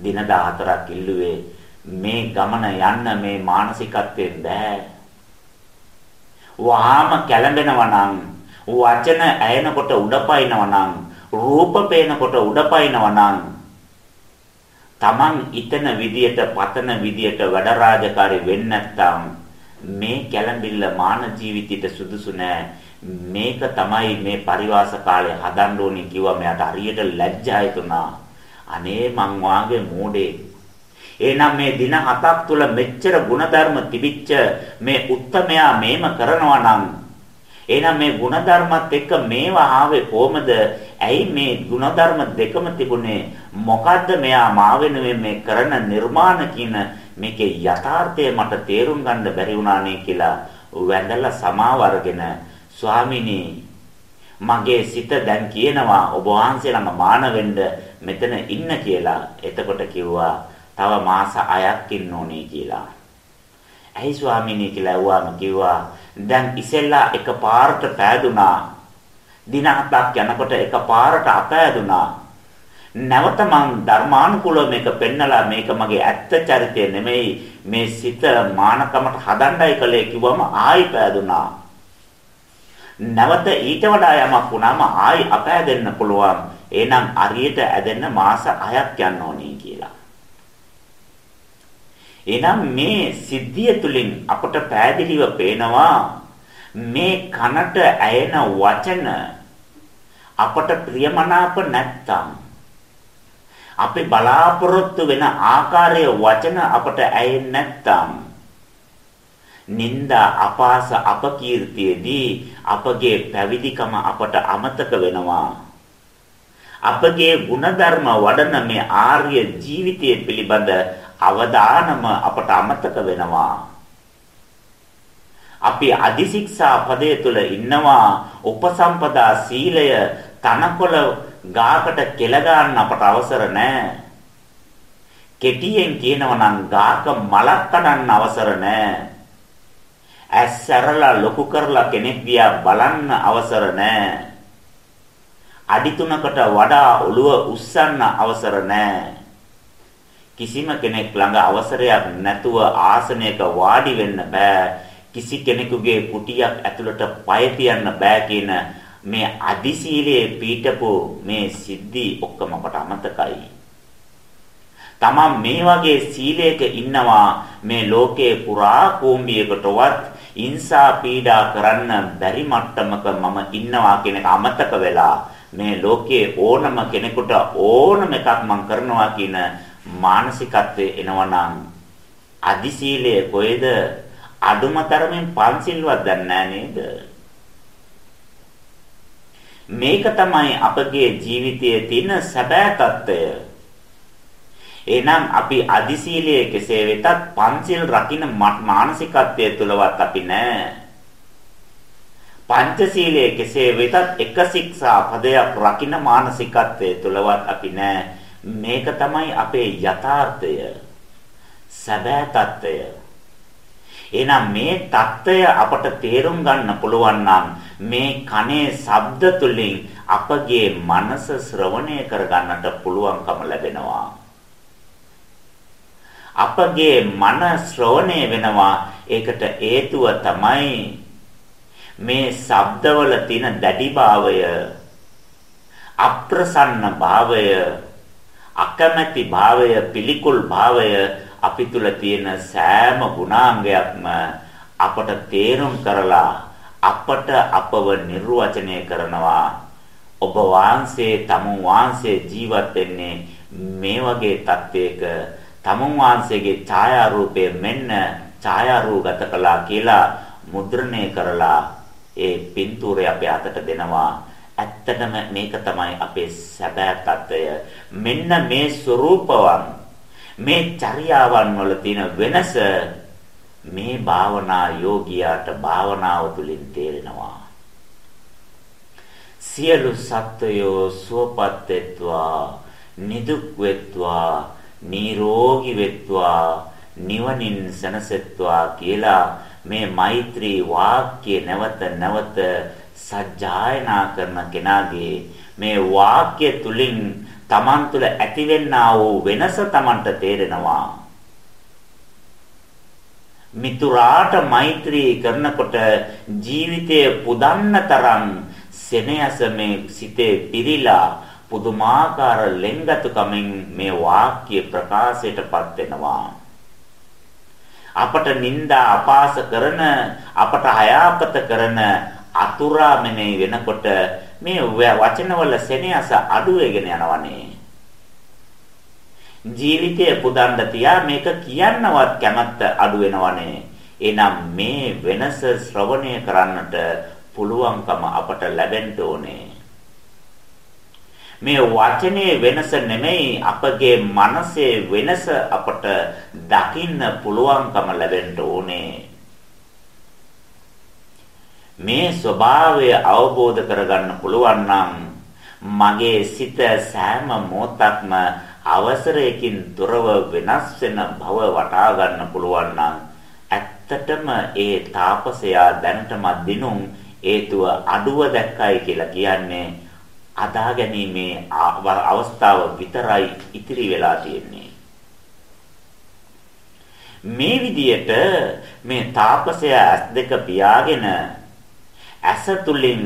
දින 14ක් ඉල්ලුවේ මේ ගමන යන්න මේ මානසිකත්වයෙන් බෑ. වහාම කැළඹෙනවා නම් වචන ඇයෙනකොට උඩපයින්නවා නම් රූප පේනකොට උඩපයින්නවා නම් Taman ිතන විදියට පතන විදියට වැඩ රාජකාරී වෙන්නේ නැත්නම් මේ කැළඹිල්ල මාන ජීවිතයට සුදුසු නෑ මේක තමයි මේ පරිවාස කාලේ හදන්න ඕනේ කිව්වා මෙයාට හරියට ලැජ්ජා හිතුණා. අනේ මං වාගේ මෝඩේ. එහෙනම් මේ දින හතක් තුල මෙච්චර ಗುಣධර්ම තිබිච්ච මේ උත්තමයා මේම කරනවා නම් එහෙනම් මේ ಗುಣධර්මත් එක්ක මේවා ආවේ කොහමද? ඇයි මේ ಗುಣධර්ම දෙකම තිබුණේ? මොකද්ද මෙයා මා වෙනුවෙන් මේ කරන නිර්මාණ කියන මේකේ යථාර්ථය මට තේරුම් ගන්න බැරි වුණානේ කියලා වැඳලා සමාව අරගෙන ස්වාමිනී මගේ සිත දැන් කියනවා ඔබ වහන්සේ ළඟ මාන වෙන්න මෙතන ඉන්න කියලා. එතකොට කිව්වා තව මාස 6ක් ඉන්න ඕනේ කියලා. ඇයි ස්වාමිනී කියලා ඇහුවාම කිව්වා දැන් ඉසෙල්ලා එකපාරට පෑදුනා. දින හතක් යනකොට එකපාරට අපෑදුනා. නැවත මං ධර්මානුකූලව මේක පෙන්නලා මේක මගේ ඇත්ත චරිතය නෙමෙයි මේ සිත මානකමට හදන්නයි කලේ කිව්වම ආයි පෑදුනා. නැවත ඊට වඩා යමක් වුණාම ආයි අපෑදෙන්න පුළුවන්. එහෙනම් අරියට ඇදෙන්න මාස 6ක් යන්න ඕනේ කියලා. එහෙනම් මේ සිද්ධිය තුළින් අපට පෑදිලිව පේනවා මේ කනට ඇයෙන වචන අපට ප්‍රියමනාප නැත්තම් අපි බලාපොරොත්තු වෙන ආකාරයේ වචන අපට ඇයෙන්නේ නැත්තම් නින්දා අපාස අපකීර්තියේදී අපගේ පැවිදිකම අපට අමතක වෙනවා. අපගේ ಗುಣධර්ම වඩන මේ ආර්ය ජීවිතය පිළිබඳ අවදානම අපට අමතක වෙනවා. අපි අදිශික්ෂා පදයේ තුල ඉන්නවා උපසම්පදා සීලය තනකොළ ගාකට කෙල ගන්න අපට අවසර නැහැ. කෙටියෙන් කියනවා නම් ගාක මලක් කඩන්න අවසර නැහැ. ඇස් සැරලා ලොකු කරලා කෙනෙක් දිහා බලන්න අවසර නැහැ. අඩි තුනකට වඩා ඔළුව උස්සන්න අවසර නැහැ. කිසිම කෙනෙක් ළඟ අවසරයක් නැතුව ආසනයක වාඩි වෙන්න බෑ. කිසි කෙනෙකුගේ කුටියක් ඇතුළට පය තියන්න බෑ කියන මේ අදිශීලයේ පීඨපු මේ සිද්ධි ඔක්කොම අපට අමතකයි. තමන් මේ වගේ සීලයක ඉන්නවා මේ ලෝකේ පුරා කෝම්බියකටවත් ඉන්සා පීඩා කරන්න බැරි මට්ටමක මම ඉන්නවා කියන එක අමතක වෙලා මේ ලෝකයේ ඕනම කෙනෙකුට ඕනම එකක් මම කරනවා කියන මානසිකත්වයේ එනවනම් අදි සීලය කොහෙද? අදුම තරමින් පන්සිල්වත් දන්නේ නේද? මේක තමයි අපගේ ජීවිතයේ තියෙන සැබෑ తত্ত্বය. එහෙනම් අපි අදි සීලයේ කෙසේ වෙතත් පන්සිල් රකින්න මානසිකත්වය තුලවත් අපි නැහැ පංචශීලයේ කෙසේ වෙතත් එක ශික්ෂා පදයක් රකින්න මානසිකත්වයේ තුලවත් අපි නැහැ මේක තමයි අපේ යථාර්ථය සැබෑ తত্ত্বය. එහෙනම් මේ తত্ত্বය අපට තේරුම් ගන්න පුළුවන් නම් මේ කනේ ශබ්ද තුලින් අපගේ මනස ශ්‍රවණය කර ගන්නට පුළුවන්කම ලැබෙනවා. අපගේ මන ශ්‍රවණය වෙනවා. ඒකට හේතුව තමයි මේ ශබ්දවල තියෙන දැඩි භාවය අප්‍රසන්න භාවය අකමැති භාවය පිළිකුල් භාවය අපි තුල තියෙන සෑම ගුණාංගයක්ම අපට තේරුම් කරලා අපට අපව නිර්වචනය කරනවා. ඔබ වහන්සේ තමුන් වහන්සේ ජීවත් වෙන්නේ මේ වගේ තත්වයක. තමුන් වහන්සේගේ ඡායාරූපය මෙන්න ඡායාරූපගත කළා කියලා මුද්‍රණය කරලා ඒ පින්තූරය අපේ අතට දෙනවා. ඇත්තටම මේක තමයි අපේ සැබෑ తত্ত্বය. මෙන්න මේ ස්වરૂපවන් මේ චර්යාවන් වල තියෙන වෙනස මේ භාවනා යෝගියාට භාවනාව තුළින් තේරෙනවා. සියලු සත්වයෝ සුවපත් වෙත්වා, නිදුක් වෙත්වා, නිරෝගී වෙත්වා, නිවනින් සැනසෙත්වා කියලා මේ මෛත්‍රී වාක්‍ය නැවත නැවත සජ්ජායනා කරන කෙනාගේ මේ වාක්‍ය තුලින් Taman තුල ඇතිවෙනා වූ වෙනස Tamanට තේරෙනවා. මිතුරාට මෛත්‍රී කරනකොට ජීවිතයේ පුදන්න තරම් සෙනෙහස මේ සිතේ පිරීලා පුදුමාකාර ලෙන්ගතුකමින් මේ වාක්‍ය ප්‍රකාශයටපත් වෙනවා. අපට නිନ୍ଦා අපාස කරන අපට හයාපත කරන අතුරා මෙනේ වෙනකොට මේ වචනවල සෙනෙහස අඩු වෙගෙන යනවනේ. ජීවිතය පුදන්න තියා මේක කියන්නවත් කැමැත්ත අඩු වෙනවනේ. එනම් මේ වෙනස ශ්‍රවණය කරන්නට පුළුවන්කම අපට ලැබෙන්න ඕනේ. මේ වචනේ වෙනස නෙමෙයි අපගේ මනසේ වෙනස අපට දකින්න පුළුවන්කම ලැබෙන්න ඕනේ. මේ ස්වභාවය අවබෝධ කරගන්න පුළුවන් නම් මගේ සිත සෑම මොහොතක්ම අවසරයකින් තොරව වෙනස් වෙන බව වටහා ගන්න පුළුවන් නම් ඇත්තටම ඒ තාපසයා දැනටම දිනුම් හේතුව අඩුව දැක්කයි කියලා කියන්නේ අදා ගැනීමේ අවස්ථාව විතරයි ඉතිරි වෙලා තියෙන්නේ. මේ විදියට මේ තාපසයා ඇස් දෙක පියාගෙන ඇස තුලින්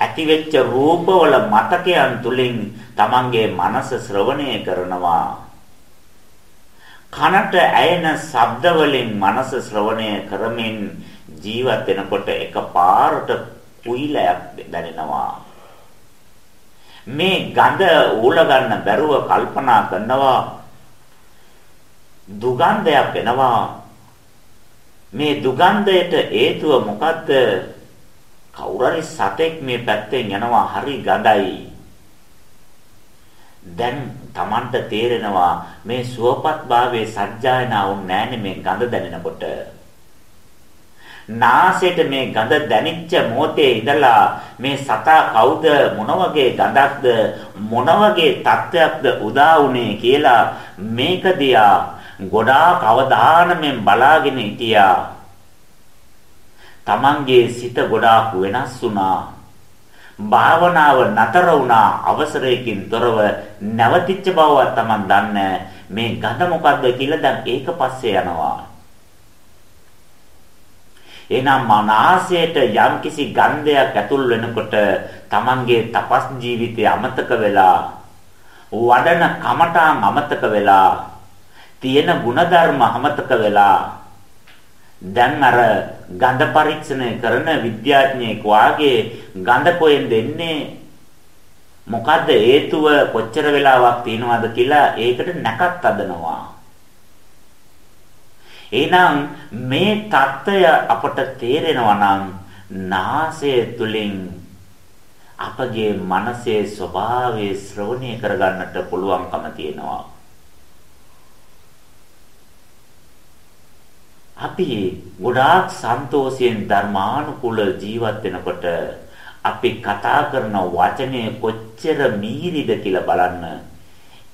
ඇතිවෙච්ච රූපවල මතකයන් තුලින් තමන්ගේ මනස ශ්‍රවණය කරනවා. කනට ඇයෙන ශබ්ද වලින් මනස ශ්‍රවණය කරමින් ජීවත් වෙනකොට එකපාරට කුයිලයක් දැනෙනවා. මේ ගඳ ඌල ගන්න බැරුව කල්පනා කරනවා. දුගන්ධයක් එනවා. මේ දුගන්ධයට හේතුව මොකද්ද? කවුරුරි සතෙක් මේ පැත්තෙන් යනවා හරි ගඳයි. දැන් Tamanට තේරෙනවා මේ සුවපත් භාවයේ සත්‍යයනා වුන් නැන්නේ මේ ගඳ දැනෙනකොට. නාසයට මේ ගඳ දැනිච්ච මොහොතේ ඉඳලා මේ සතා කවුද මොන වගේ ගඳක්ද මොන වගේ තත්ත්වයක්ද උදා වුනේ කියලා මේක දිහා ගොඩාක් අවධානයෙන් බලාගෙන හිටියා. Tamanගේ සිත ගොඩාක් වෙනස් වුණා. භාවනාව නතර වුණා අවසරයකින් තොරව නැවතිච්ච බවවත් Taman දන්නේ මේ ගඳ මොකද්ද කියලා දැන් ඒක පස්සේ යනවා. එනම් මනසයට යම්කිසි ගන්ධයක් ඇතුල් වෙනකොට Tamanගේ තපස් ජීවිතය අමතක වෙලා වඩන කමඨාන් අමතක වෙලා තියෙන ಗುಣධර්ම අමතක වෙලා දැන් අර ගඳ පරීක්ෂණය කරන විද්‍යාඥයෙක් වාගේ ගඳ කොහෙන්ද එන්නේ මොකද්ද හේතුව? කොච්චර වෙලාවක් තියෙනවද කියලා ඒකට නැකත් අදනවා. එහෙනම් මේ தত্ত্বය අපට තේරෙනවා නම් නාසය තුලින් අපගේ මනසේ ස්වභාවය ශ්‍රවණය කරගන්නට පුළුවන්කම තියෙනවා. අපි ගොඩාක් සන්තෝෂයෙන් ධර්මානුකූල ජීවත් වෙනකොට අපි කතා කරන වචනේ කොච්චර මීරිද කියලා බලන්න.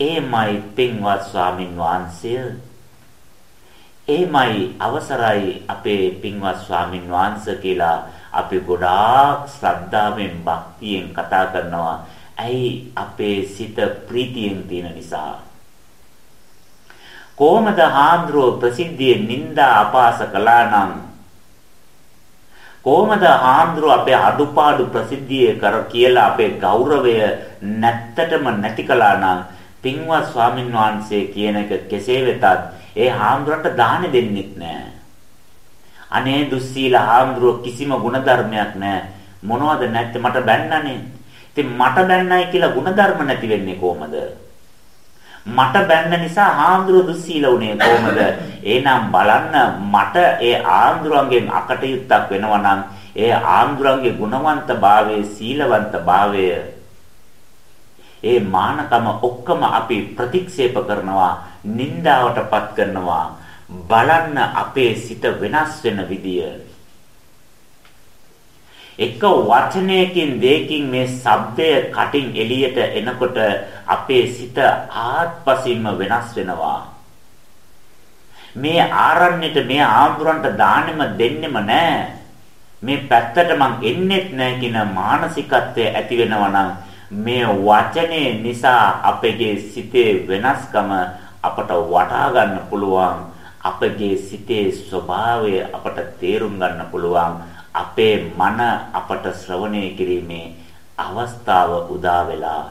ඒමයි පින්වත් ස්වාමින් වහන්සේ. ඒමයි අවසරයි අපේ පින්වත් ස්වාමින් වහන්සේ කියලා අපි ගොඩාක් ශ්‍රද්ධාවෙන් භක්තියෙන් කතා කරනවා. ඇයි අපේ සිත ප්‍රීතියෙන් තියෙන නිසා. කොහොමද හාමුදුරුව ප්‍රසිද්ධියේ නිନ୍ଦා අපාස කළා නම්? කොහොමද හාමුදුරුව අපේ අඩුපාඩු ප්‍රසිද්ධියේ කර කියලා අපේ ගෞරවය නැත්තටම නැති කළා නම්? පින්වත් ස්වාමින් වහන්සේ කියන එක කෙසේ වෙතත් ඒ හාමුදුරන්ට දාහනේ දෙන්නෙත් නෑ. අනේ දුස්සීල හාමුදුරුව කිසිම ಗುಣධර්මයක් නෑ. මොනවද නැත්තේ? මට බැන්නනේ. ඉතින් මට බැන්නයි කියලා ಗುಣධර්ම නැති වෙන්නේ කොහමද? මට බැන්න නිසා ආන්දර දුස්සීල උනේ කොහමද? එහෙනම් බලන්න මට ඒ ආන්දරංගෙන් අකටයුත්තක් වෙනවා නම් ඒ ආන්දරංගේ ගුණවන්ත භාවයේ සීලවන්ත භාවය ඒ මානකම ඔක්කොම අපි ප්‍රතික්ෂේප කරනවා නින්දාවටපත් කරනවා බලන්න අපේ සිත වෙනස් වෙන විදිය එක වචනයකින් දෙයකින් මේ ශබ්දය කටින් එළියට එනකොට අපේ සිත ආත්පසින්ම වෙනස් වෙනවා. මේ ආරණ්‍යට මේ ආඳුරන්ට දාන්නෙම දෙන්නෙම නෑ. මේ පැත්තට මං එන්නෙත් නෑ කියන මානසිකත්වය ඇති වෙනවා මේ වචනේ නිසා අපගේ සිතේ වෙනස්කම අපට වටහා ගන්න පුළුවන්. අපගේ සිතේ ස්වභාවය අපට තේරුම් ගන්න පුළුවන්. අපේ මන අපට ශ්‍රවණය කිරීමේ අවස්ථාව උදා වෙලා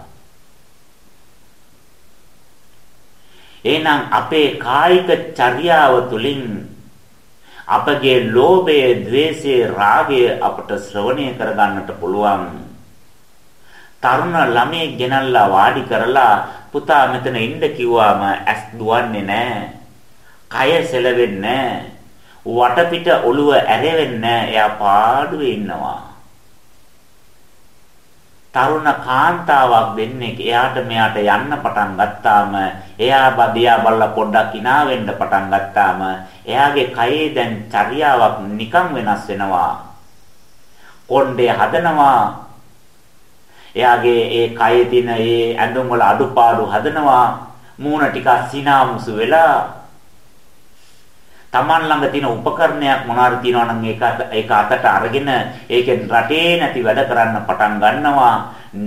එහෙනම් අපේ කායික චර්යාව තුළින් අපගේ ලෝභය, ద్వේෂය, රාගය අපට ශ්‍රවණය කරගන්නට පුළුවන්. තරුණ ළමයි ගෙනල්ලා වාඩි කරලා පුතා මෙතන ඉන්න කිව්වාම ඇස් දුවන්නේ නැහැ. කය සෙලවෙන්නේ නැහැ. වටපිට ඔළුව ඇරෙවෙන්නේ නැහැ. එයා පාඩුවේ ඉන්නවා. තරුණ කාන්තාවක් දෙන්නෙක් එයාට මෙයාට යන්න පටන් ගත්තාම එයා බදියා බල්ලා පොඩ්ඩක් hina වෙන්න පටන් ගත්තාම එයාගේ කයේ දැන් චර්යාවක් නිකන් වෙනස් වෙනවා කොණ්ඩේ හදනවා එයාගේ ඒ කයේ තියෙන ඒ ඇඳුම් වල අඩුපාඩු හදනවා මූණ ටිකක් සිනාමුසු වෙලා Taman ළඟ තියෙන උපකරණයක් මොනවාරි තියෙනවා නම් ඒක ඒක අතට අරගෙන ඒකෙන් රටේ නැති වැඩ කරන්න පටන් ගන්නවා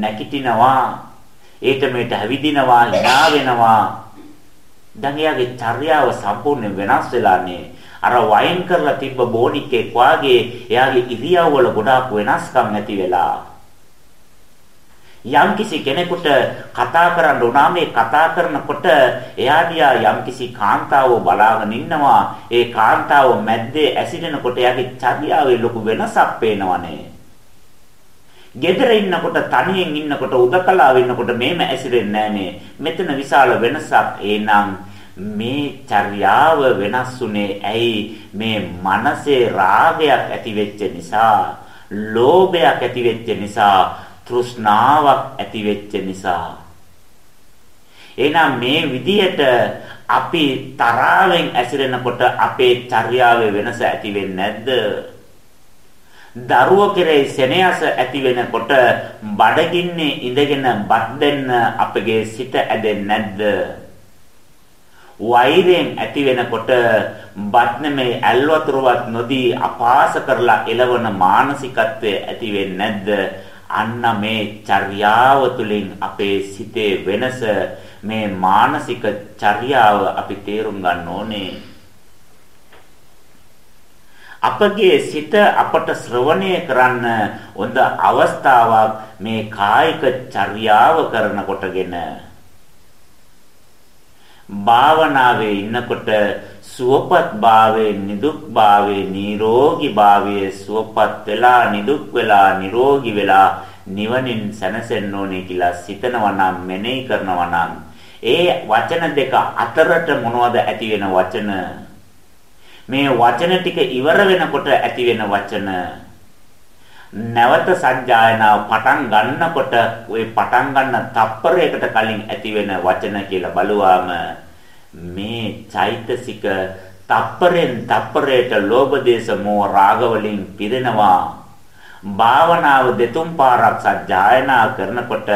නැකිටිනවා ඒට මේට හැවිදිනවා hina වෙනවා. දැන් එයාගේ චර්යාව සම්පූර්ණ වෙනස් වෙලානේ. අර වයින් කරලා තිබ්බ බෝනික්ෙක් වාගේ එයාගේ ඉරියව් වල ගොඩාක් වෙනස්කම් ඇති වෙලා. යම්කිසි කෙනෙකුට කතා කරන්න උනා මේ කතා කරනකොට එයා දිහා යම්කිසි කාන්තාව බලාගෙන ඉන්නවා. ඒ කාන්තාව මැද්දේ ඇසිරෙනකොට එයාගේ චර්යාවේ ලොකු වෙනසක් පේනවනේ. ගෙදර ඉන්නකොට තනියෙන් ඉන්නකොට උදකලාව ඉන්නකොට මේම ඇසිරෙන්නේ නැහනේ. මෙතන විශාල වෙනසක් එනං මේ චර්යාව වෙනස්ුනේ ඇයි? මේ මනසේ රාගයක් ඇති වෙච්ච නිසා ලෝභයක් ඇති වෙච්ච නිසා තෘෂ්ණාවක් ඇති වෙච්ච නිසා එහෙනම් මේ විදියට අපි තරාවෙන් ඇසිරෙනකොට අපේ චර්යාවේ වෙනස ඇති වෙන්නේ නැද්ද? දරුව කෙරේ සෙනෙහස ඇති වෙනකොට බඩගින්නේ ඉඳගෙන බත් දෙන්න අපගේ සිත ඇදෙන්නේ නැද්ද? වෛරයෙන් ඇති වෙනකොට බත් නෙමේ ඇල්වතුරවත් නොදී අපාස කරලා එළවන මානසිකත්වය ඇති වෙන්නේ නැද්ද? අන්න මේ චර්යාව තුළින් අපේ සිතේ වෙනස මේ මානසික චර්යාව අපි තේරුම් ගන්න ඕනේ. අපගේ සිත අපට ශ්‍රවණය කරන්න හොඳ අවස්ථාවක් මේ කායික චර්යාව කරනකොටගෙන භාවනාවේ ඉන්නකොට සුවපත් භාවයේ නිදුක් භාවයේ නිරෝගී භාවයේ සුවපත් වෙලා නිදුක් වෙලා නිරෝගී වෙලා නිවනින් සැනසෙන්න ඕනේ කියලා සිතනවා නම් මෙනෙහි කරනවා නම් ඒ වචන දෙක අතරට මොනවද ඇති වෙන වචන? මේ වචන ටික ඉවර වෙනකොට ඇති වෙන වචන? නැවත සත්‍යයනාව පටන් ගන්නකොට ওই පටන් ගන්න තප්පරයකට කලින් ඇති වෙන වචන කියලා බලුවාම මේ චෛතසික තප්පරෙන් තප්පරයට ලෝභ දේශ මොහ රාග වලින් පිරෙනවා. භාවනාව දෙතුන් පාරක් සජ්ජායනා කරනකොට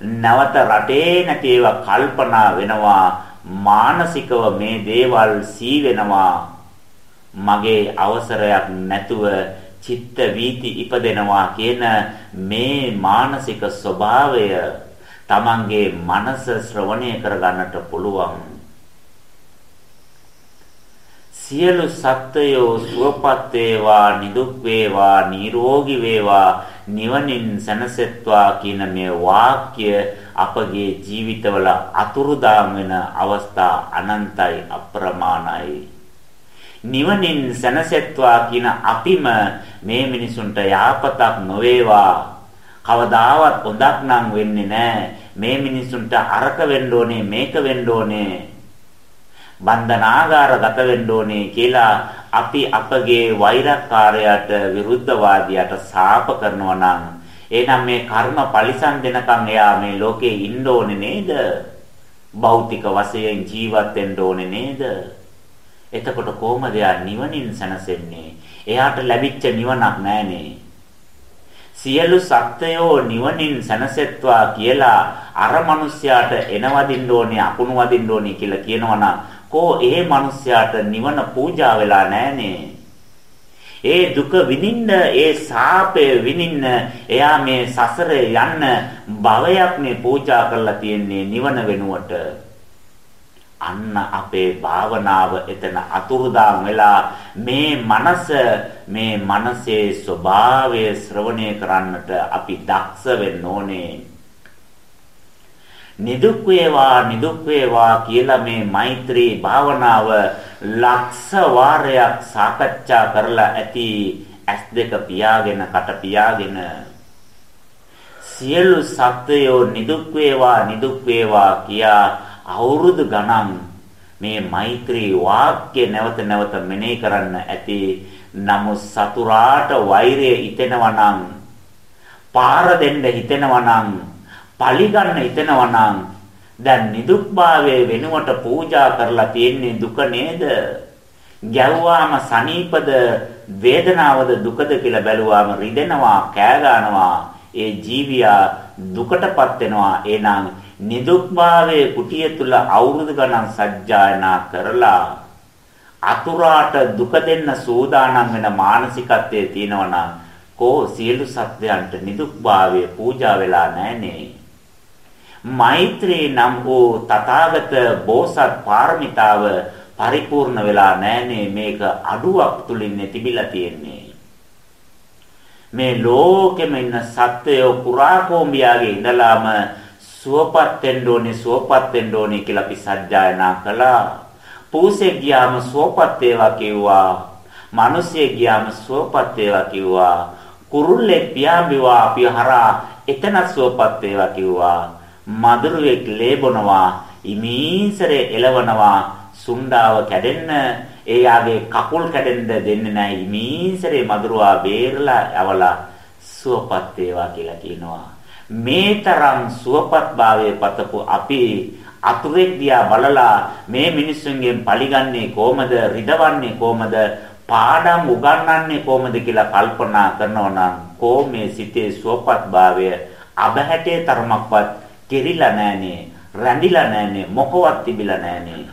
නැවත රටේ නැති ඒවා කල්පනා වෙනවා. මානසිකව මේ දේවල් සී වෙනවා මගේ අවසරයක් නැතුව චිත්ත වීති ඉපදෙනවා කියන මේ මානසික ස්වභාවය තමන්ගේ මනස ශ්‍රවණය කරගන්නට පුළුවන්. සියලු සත්වයෝ සුවපත් වේවා නිදුක් වේවා නිරෝගී වේවා නිවනින් සැනසෙත්වා කියන මේ වාක්‍ය අපගේ ජීවිතවල අතුරුදාම් වෙන අවස්ථා අනන්තයි අප්‍රමාණයි. නිවනින් සැනසෙත්වා කියන අපිම මේ මිනිසුන්ට යාපතක් නොවේවා. කවදාවත් හොඳක් නම් වෙන්නේ නැහැ මේ මිනිසුන්ට අරක වෙන්න ඕනේ මේක වෙන්න ඕනේ. බන්ධනාගාර ගත වෙන්න ඕනේ කියලා අපි අපගේ වෛරක්කාරයට විරුද්ධවාදියාට සාප කරනවා නම් එහෙනම් මේ කර්ම පරිසම් දෙනකම් එයා මේ ලෝකේ ඉන්න ඕනේ නේද? භෞතික වශයෙන් ජීවත් වෙන්න ඕනේ නේද? එතකොට කොහොමද එයා නිවනින් සැනසෙන්නේ? එයාට ලැබිච්ච නිවනක් නැහනේ. සියලු සත්වයෝ නිවනින් සැනසෙත්වා කියලා අර මිනිස්යාට එනවදින්න ඕනේ අකුණු වදින්න ඕනේ කියලා කියනවනම් කෝ ඒ මිනිස්යාට නිවන පූජා වෙලා නැහනේ. ඒ දුක විඳින්න ඒ සාපය විඳින්න එයා මේ සසරේ යන්න භවයක් මේ පූජා කරලා තියෙන්නේ නිවන වෙනුවට. අන්න අපේ භාවනාව එතන අතුරුදාම් වෙලා මේ මනස මේ මනසේ ස්වභාවය ශ්‍රවණය කරන්නට අපි දක්ෂ වෙන්න ඕනේ. නිදුක් වේවා නිදුක් වේවා කියලා මේ මෛත්‍රී භාවනාව ලක්ෂ වාරයක් සාකච්ඡා කරලා ඇති ඇස් දෙක පියාගෙන කට පියාගෙන සියලු සත්වයෝ නිදුක් වේවා නිදුක් වේවා කියා අවුරුදු ගණන් මේ මෛත්‍රී වාක්‍ය නැවත නැවත මෙනෙහි කරන්න ඇති නමුත් සතුරාට වෛරය හිතෙනවා නම් පාර දෙන්න හිතෙනවා නම් පලිගන්න හිතෙනවා නම් දැන් නිදුක්භාවයේ වෙනුවට පූජා කරලා තියෙන්නේ දුක නේද? ගැව්වාම සනීපද වේදනාවද දුකද කියලා බැලුවාම රිදෙනවා කෑ ගන්නවා. ඒ ජීවියා දුකටපත් වෙනවා. එහෙනම් නිදුක්භාවයේ කුටිය තුල අවුරුදු ගණන් සජ්ජායනා කරලා අතුරාට දුක දෙන්න සූදානම් වෙන මානසිකත්වයේ තියෙනවා කෝ සියලු සත්වයන්ට නිදුක්භාවය පූජා වෙලා නැහනේ. මෛත්‍රී නම් වූ තථාගත බෝසත් පාරමිතාව පරිපූර්ණ වෙලා නැහනේ මේක අඩුවක් තුලින් තිබිලා තියෙන්නේ මේ ලෝකෙම ඉන්න සත්වයෝ පුරා කෝඹියාගේ ඉඳලාම සුවපත් වෙන්න ඕනේ සුවපත් වෙන්න ඕනේ කියලා අපි සජ්ජායනා කළා. පූසෙක් ගියාම සුවපත් වේවා කිව්වා. මිනිස්සෙක් ගියාම සුවපත් වේවා කිව්වා. කුරුල්ලෙක් පියාඹිවා අපි හරහා එතන සුවපත් වේවා කිව්වා. මදුරුවෙක් ලේබනවා ඉමීසරේ එලවනවා සුණ්ඩාව කැඩෙන්න එයාගේ කකුල් කැඩෙන්න දෙන්නේ නැහැ. ඉමීසරේ මදුරුවා බේරලා යවලා සුවපත් වේවා කියලා කියනවා. මේ තරම් සුවපත්භාවයේ පතපු අපි අතුරෙක් දිහා බලලා මේ මිනිස්සුන්ගෙන් පරිගන්නේ කොහමද රිදවන්නේ කොහමද පාඩම් උගන්වන්නේ කොහමද කියලා කල්පනා කරනවා නම් කෝ මේ සිතේ සුවපත්භාවය අබහැටේ තරමක්වත් කෙරිලා නැහනේ රැඳිලා නැහනේ මොකවත් තිබිලා නැහනේ.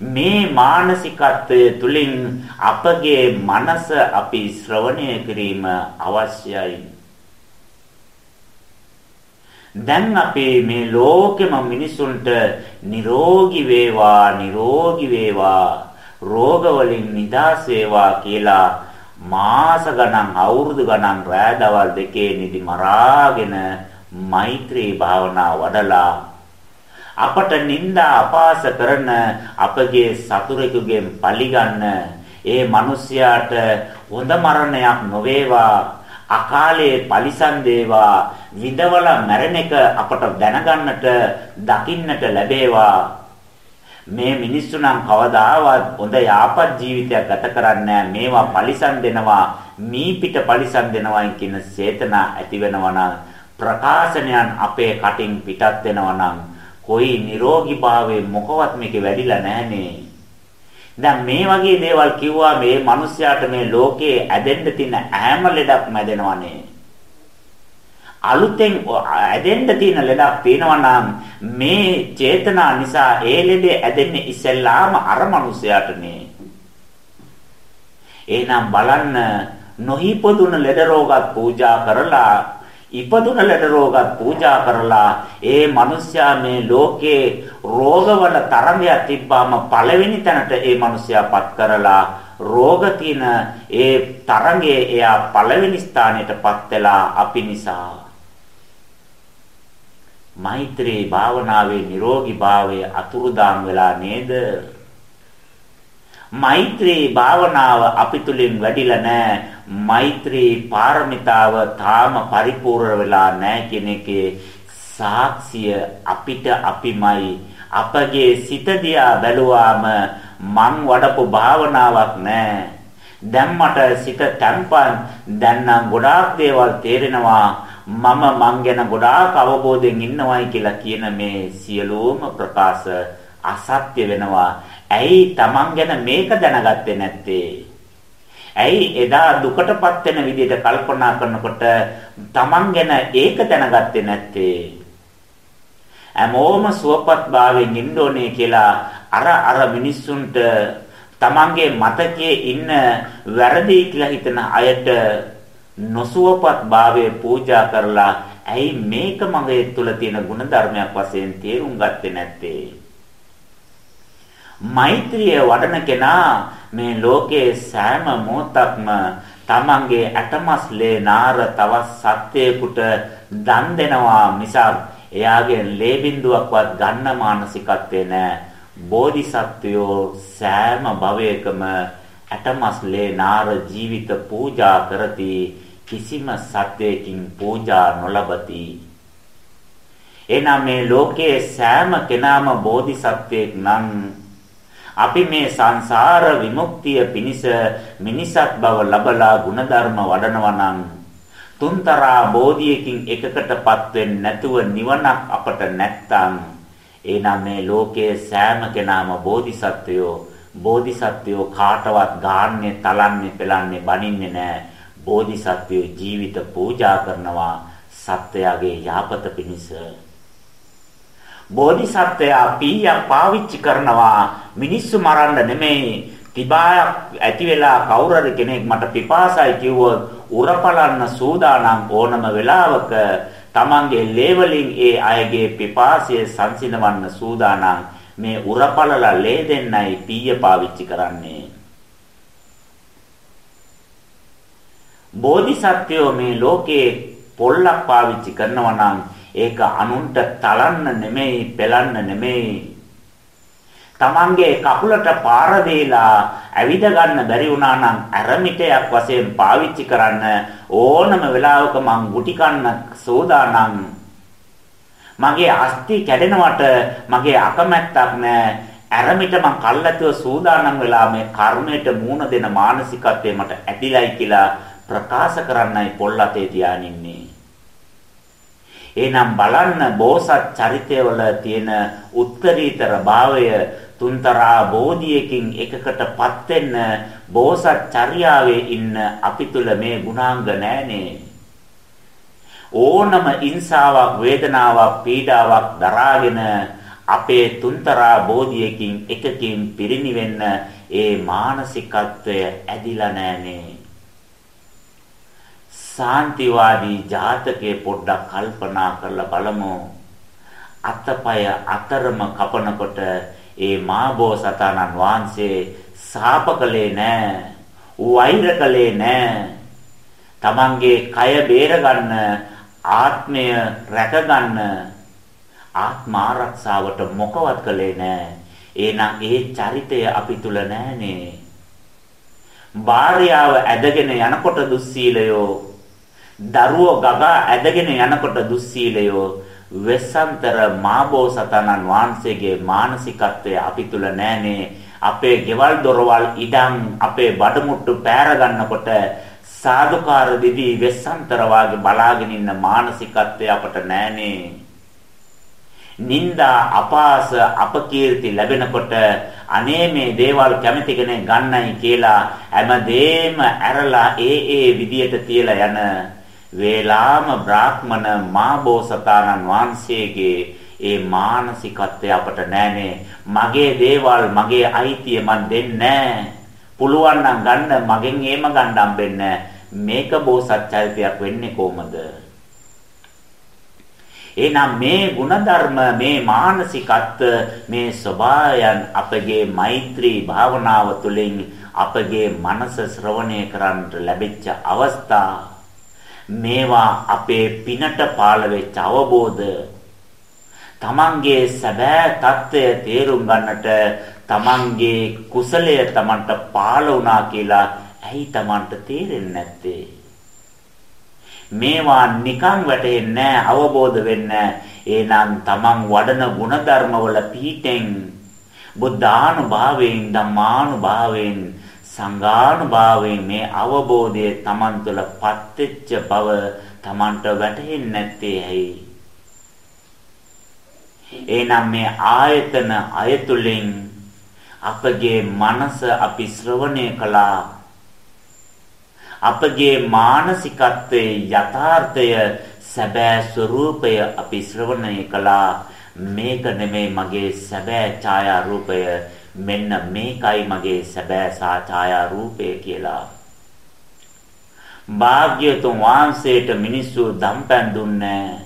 මේ මානසිකත්වය තුලින් අපගේ මනස අපි ශ්‍රවණය කිරීම අවශ්‍යයි. දැන් අපේ මේ ලෝකෙම මිනිසුන්ට නිරෝගී වේවා නිරෝගී වේවා රෝග වලින් නිදහස් වේවා කියලා මාස ගණන් අවුරුදු ගණන් රෑ දවල් දෙකේ නිදි මරාගෙන මෛත්‍රී භාවනා වඩලා අපට නිന്ദා අපාස කරන අපගේ සතුරෙකුගෙන් පලිගන්න. ඒ මිනිසයාට හොඳ මරණයක් නොවේවා. අකාලේ පරිසම් දේවා විඳවල මැරෙන එක අපට දැනගන්නට දකින්නට ලැබේවා. මේ මිනිස්සු නම් කවදාවත් හොඳ යාපත් ජීවිතයක් ගත කරන්නේ මේවා පරිසම් දෙනවා මී පිට පරිසම් දෙනවා කියන චේතනා ඇති වෙනවා ප්‍රකාශනයන් අපේ කටින් පිටත් වෙනවා නම් කොයි නිරෝගීභාවයේ මොකවත් මේකේ වැඩිලා නැහනේ දැන් මේ වගේ දේවල් කිව්වා මේ මිනිස්යාට මේ ලෝකේ ඇදෙන්න තියෙන ඈම ලෙඩක් මැදෙනවනේ. අලුතෙන් ඇදෙන්න තියෙන ලෙඩක් තියෙනවා නම් මේ චේතනා නිසා ඒ ලෙඩේ ඇදෙන්නේ ඉස්සෙල්ලාම අර මිනිස්යාටනේ. එහෙනම් බලන්න නොහිපදුන ලෙඩ රෝගත් පූජා කරලා ඉපදුන ලෙඩ රෝගත් පූජා කරලා ඒ මිනිස්යා මේ ලෝකේ රෝගවල තරමයක් තිබ්බාම පළවෙනි තැනට ඒ මිනිස්යාපත් කරලා රෝග තින ඒ තරංගයේ එයා පළවෙනි ස්ථානයටපත් වෙලා අපි නිසා. මෛත්‍රී භාවනාවේ නිරෝගී භාවය අතුරුදාම් වෙලා නේද? මෛත්‍රී භාවනාව අපි තුලින් වැඩිලා නැහැ. මෛත්‍රී පාරමිතාව තාම පරිපූර්ණ වෙලා නැහැ කියන එකේ සාක්ෂිය අපිට අපිමයි. අපගේ සිත දිහා බැලුවාම මං වඩපු භාවනාවක් නැහැ. දැන් මට සිත තැම්පන් දැන් නම් ගොඩාක් දේවල් තේරෙනවා මම මං ගැන ගොඩාක් අවබෝධයෙන් ඉන්නවයි කියලා කියන මේ සියලුම ප්‍රකාශ අසත්‍ය වෙනවා ඇයි Taman ගැන මේක දැනගත්තේ නැත්තේ? ඇයි එදා දුකටපත් වෙන විදිහට කල්පනා කරනකොට Taman ගැන ඒක දැනගත්තේ නැත්තේ? හැමෝම සුවපත් භාවයෙන් ඉන්න ඕනේ කියලා අර අර මිනිස්සුන්ට Tamanගේ මතකයේ ඉන්න වැරදි කියලා හිතන අයට නොසුවපත් භාවයේ පූජා කරලා ඇයි මේක මගේ තුල තියෙන ಗುಣධර්මයක් වශයෙන් තේරුම් ගත්තේ නැත්තේ මෛත්‍රිය වඩන කෙනා මේ ලෝකයේ සෑම මොහොතක්ම තමන්ගේ ඇටමස්ලේ නාර තවත් සත්‍යයකට දන් දෙනවා මිසක් එයාගේ ලේ බින්දුවක්වත් ගන්න මානසිකත්වේ නැහැ. බෝධිසත්වයෝ සෑම භවයකම ඇටමස්ලේ නාර ජීවිත පූජා කරති කිසිම සත්‍යයකින් පූජා නොලබති එනම් මේ ලෝකයේ සෑම කෙනාම බෝධිසත්වයෙක් නම් අපි මේ සංසාර විමුක්තිය පිණිස මිනිසත් බව ලබලා ಗುಣධර්ම වඩනවා නම් තුන්තරා බෝධියකින් එකකටපත් වෙන්නේ නැතුව නිවනක් අපට නැත්තම් එනම් මේ ලෝකයේ සෑම කෙනාම බෝධිසත්වයෝ බෝධිසත්වයෝ කාටවත් ගාන්නේ තලන්නේ පෙලන්නේ බනින්නේ නැහැ. බෝධිසත්වයෝ ජීවිත පූජා කරනවා සත්‍යයගේ යාපත පිණිස. බෝධිසත්වයා පීයක් පාවිච්චි කරනවා. මිනිස්සු මරන්න නෙමෙයි තිබායක් ඇති වෙලා කවුරුහරි කෙනෙක් මට පිපාසයි කිව්වොත් උරපලන්න සූදානම් ඕනම වෙලාවක Tamange ලේවලින් ඒ අයගේ පිපාසය සංසිඳවන්න සූදානම්. මේ උරපලලා ලේ දෙන්නයි පීය පාවිච්චි කරන්නේ. බෝධිසත්වයෝ මේ ලෝකේ පොල්ලක් පාවිච්චි කරනවා නම් ඒක අනුන්ට තලන්න නෙමෙයි, පෙලන්න නෙමෙයි. Tamange කකුලට පාර දීලා ඇවිද ගන්න බැරි වුණා නම් අරමිටයක් වශයෙන් පාවිච්චි කරන්න ඕනම වෙලාවක මං ගුටි කන්න සෝදානම්. මගේ අස්ති කැඩෙනවට මගේ අකමැත්තක් නැහැ අරමිට මං කල්ලාතුව සූදානම් වෙලා මේ කර්මයට මූණ දෙන මානසිකත්වය මට ඇදිලයි කියලා ප්‍රකාශ කරන්නයි පොල්ලතේ තියානින්නේ. එහෙනම් බලන්න බෝසත් චරිතයවල තියෙන උත්තරීතර භාවය තුන්තරා බෝධියකින් එකකටපත් වෙන්න බෝසත් චර්යාවේ ඉන්න අපි තුල මේ ගුණාංග නැහනේ. ඕනම ඉන්සාවක් වේදනාවක් පීඩාවක් දරාගෙන අපේ තුන්තරා බෝධියකින් එකකින් පිරිනිවෙන්න ඒ මානසිකත්වය ඇදිලා නැහනේ. සාන්තිවාදී ජාතකයේ පොඩ්ඩක් කල්පනා කරලා බලමු. අතපය අතරම කපනකොට ඒ මාබෝසතාණන් වහන්සේ සාපකලේ නෑ. වෛර කලේ නෑ. තමන්ගේ කය බේරගන්න ආත්මය රැකගන්න ආත්ම ආරක්ෂාවට මොකවත් කළේ නෑ. එහෙනම් ඒ චරිතය අපි තුල නෑනේ. භාර්යාව ඇදගෙන යනකොට දුස්සීලයෝ දරුවෝ ගගා ඇදගෙන යනකොට දුස්සීලයෝ වෙස්සන්තර මාබෝසතනන් වහන්සේගේ මානසිකත්වය අපි තුල නැහනේ. අපේ ගෙවල් දොරවල් ඉඩම් අපේ බඩමුට්ටු පෑර ගන්නකොට සාදුකාර දිදී වෙස්සන්තර වාගේ බලාගෙන ඉන්න මානසිකත්වය අපට නැහනේ. නිന്ദා අපාස අපකීර්ති ලැබෙනකොට අනේ මේ දේවල් කැමති කෙනෙක් ගන්නයි කියලා හැමදේම ඇරලා ඒ ඒ විදියට තියලා යන වේලාම බ්‍රාහ්මණ මාබෝසතාණන් වහන්සේගේ ඒ මානසිකත්වය අපට නැහනේ. මගේ දේවල් මගේ අයිතිය මන් දෙන්නේ පුළුවන් නම් ගන්න මගෙන් ඒම ගන්න හම්බෙන්නේ මේක බෝසත් චරිතයක් වෙන්නේ කොහමද? එහෙනම් මේ ಗುಣධර්ම මේ මානසිකත්ව මේ ස්වභාවයන් අපගේ මෛත්‍රී භාවනාව තුළින් අපගේ මනස ශ්‍රවණය කරන්නට ලැබිච්ච අවස්ථා මේවා අපේ පිනට පාළ වෙච්ච අවබෝධ තමන්ගේ සැබෑ తত্ত্বය තේරුම් ගන්නට තමන්ගේ කුසලය තමන්ට පාළ වුණා කියලා ඇයි තමන්ට තේරෙන්නේ නැත්තේ? මේවා නිකන් වැටෙන්නේ අවබෝධ වෙන්න එහෙනම් තමන් වඩන ಗುಣධර්මවල පීඨෙන් බුද්ධානුභාවයෙන් ධම්මානුභාවයෙන් සංඝානුභාවයෙන් මේ අවබෝධය Taman තුළ පත්වෙච්ච බව Tamanට වැටහෙන්නේ නැත්තේ ඇයි? එනම් මේ ආයතන අයතුලින් අපගේ මනස අපි ශ්‍රවණය කළා. අපගේ මානසිකත්වයේ යථාර්ථය සැබෑ ස්වરૂපය අපි ශ්‍රවණය කළා. මේක නෙමෙයි මගේ සැබෑ ඡායා රූපය මෙන්න මේකයි මගේ සැබෑ සාචායා රූපය කියලා. භාග්‍යතුන් වහන්සේට මිනිස්සු දම්පැන් දුන්නේ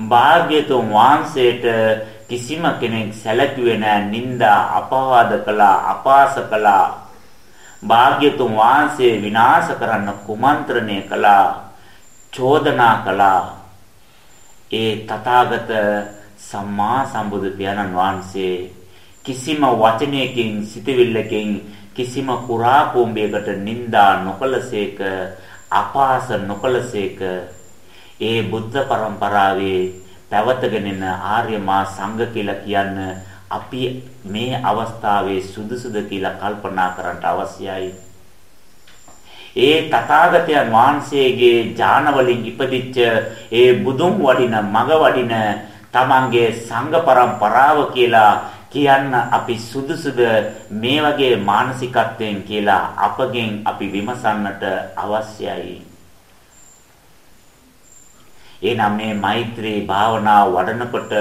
භාග්‍යතුන් වහන්සේට කිසිම කෙනෙක් සැලකුවේ නැහැ නිന്ദා අපවාද කළා අපාස කළා. භාග්‍යතුන් වහන්සේ විනාශ කරන්න කුමන්ත්‍රණය කළා චෝදනා කළා. ඒ තථාගත සම්මා සම්බුදු පියාණන් වහන්සේ කිසිම වචනයකින් සිතවිල්ලකින් කිසිම කුරා කෝඹයකට නිନ୍ଦා නොකලසේක අපාස නොකලසේක ඒ බුද්ධ පරම්පරාවේ පැවතගෙන එන ආර්ය මා සංඝ කියලා කියන්න අපි මේ අවස්ථාවේ සුදුසුද කියලා කල්පනා කරන්න අවශ්‍යයි. ඒ තථාගතයන් වහන්සේගේ ඥාන වලින් ඉපදිච්ච ඒ බුදුන් වඩින මග වඩින තමන්ගේ සංඝ පරම්පරාව කියලා කියන්න අපි සුදුසුද මේ වගේ මානසිකත්වයෙන් කියලා අපගෙන් අපි විමසන්නට අවශ්‍යයි. එනම් මේ මෛත්‍රී භාවනාව වඩනකොට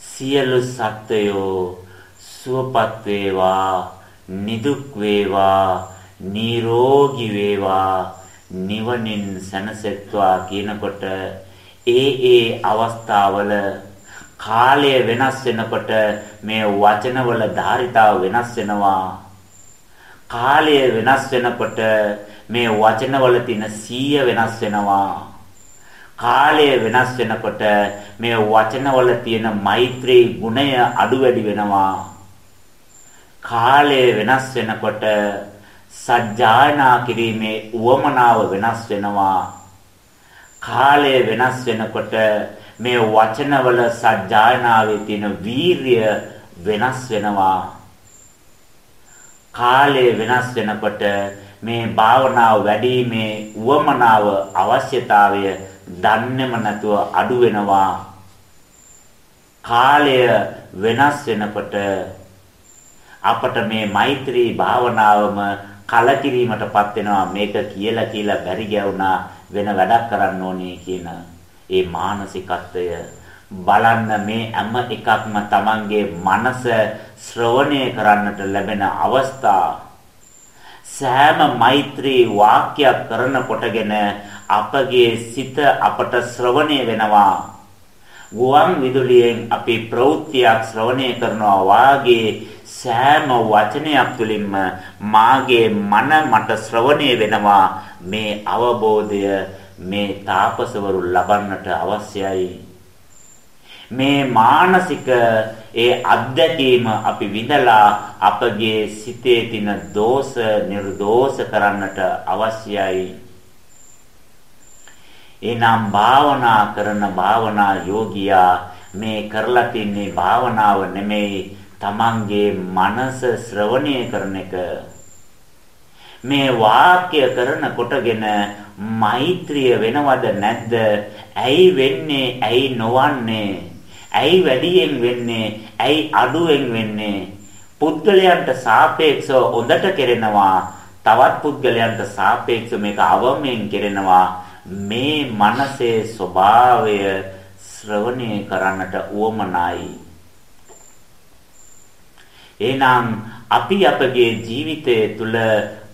සියලු සත්වයෝ සුවපත් වේවා නිදුක් වේවා නිරෝගී වේවා නිවනින් සැනසෙත්වා කියනකොට ඒ ඒ අවස්ථාවල කාලය වෙනස් වෙනකොට මේ වචනවල ධාරිතාව වෙනස් වෙනවා. කාලය වෙනස් වෙනකොට මේ වචනවල තියෙන සීය වෙනස් වෙනවා. කාලය වෙනස් වෙනකොට මේ වචනවල තියෙන මෛත්‍රී ගුණය අඩු වැඩි වෙනවා. කාලය වෙනස් වෙනකොට සජ්ජායනා කිරීමේ උවමනාව වෙනස් වෙනවා. කාලය වෙනස් වෙනකොට මේ වචනවල සජ්ජායනාවේ තියෙන වීරිය වෙනස් වෙනවා. කාලය වෙනස් වෙනකොට මේ භාවනාව වැඩිීමේ උවමනාව අවශ්‍යතාවය දන්නේම නැතුව අඩු වෙනවා. කාලය වෙනස් වෙනකොට අපට මේ මෛත්‍රී භාවනාවම කලකිරීමටපත් වෙනවා. මේක කියලා කියලා බැරි ගැවුනා වෙන වැඩක් කරන්න ඕනේ කියන ඒ මානසිකත්වය. බලන්න මේ හැම එකක්ම Tamange මනස ශ්‍රවණය කරන්නට ලැබෙන අවස්ථා. සෑම මෛත්‍රී වාක්‍යයක් කරන කොටගෙන අපගේ සිත අපට ශ්‍රවණය වෙනවා. ගුවන් විදුලියෙන් අපි ප්‍රවෘත්තියක් ශ්‍රවණය කරනවා වාගේ සෑම වචනයක් තුළින්ම මාගේ මන මට ශ්‍රවණය වෙනවා. මේ අවබෝධය මේ තාපසවරු ලබන්නට අවශ්‍යයි. මේ මානසික ඒ අත්දැකීම අපි විඳලා අපගේ සිතේ තියෙන දෝෂ නිර්දෝෂ කරන්නට අවශ්‍යයි. එනම් භාවනා කරන භාවනා යෝගියා මේ කරලා තින්නේ භාවනාව නෙමෙයි තමන්ගේ මනස ශ්‍රවණය කරන එක. මේ වාක්‍ය කරන කොටගෙන මෛත්‍රිය වෙනවද නැද්ද? ඇයි වෙන්නේ? ඇයි නොවන්නේ? ඇයි වැඩියෙන් වෙන්නේ? ඇයි අඩුවෙන් වෙන්නේ? පුද්ගලයන්ට සාපේක්ෂව හොඳට කෙරෙනවා. තවත් පුද්ගලයන්ට සාපේක්ෂව මේක අවමෙන් කෙරෙනවා. මේ මනසේ ස්වභාවය ශ්‍රවණය කරන්නට උවමනයි. එහෙනම් අපි අපගේ ජීවිතය තුළ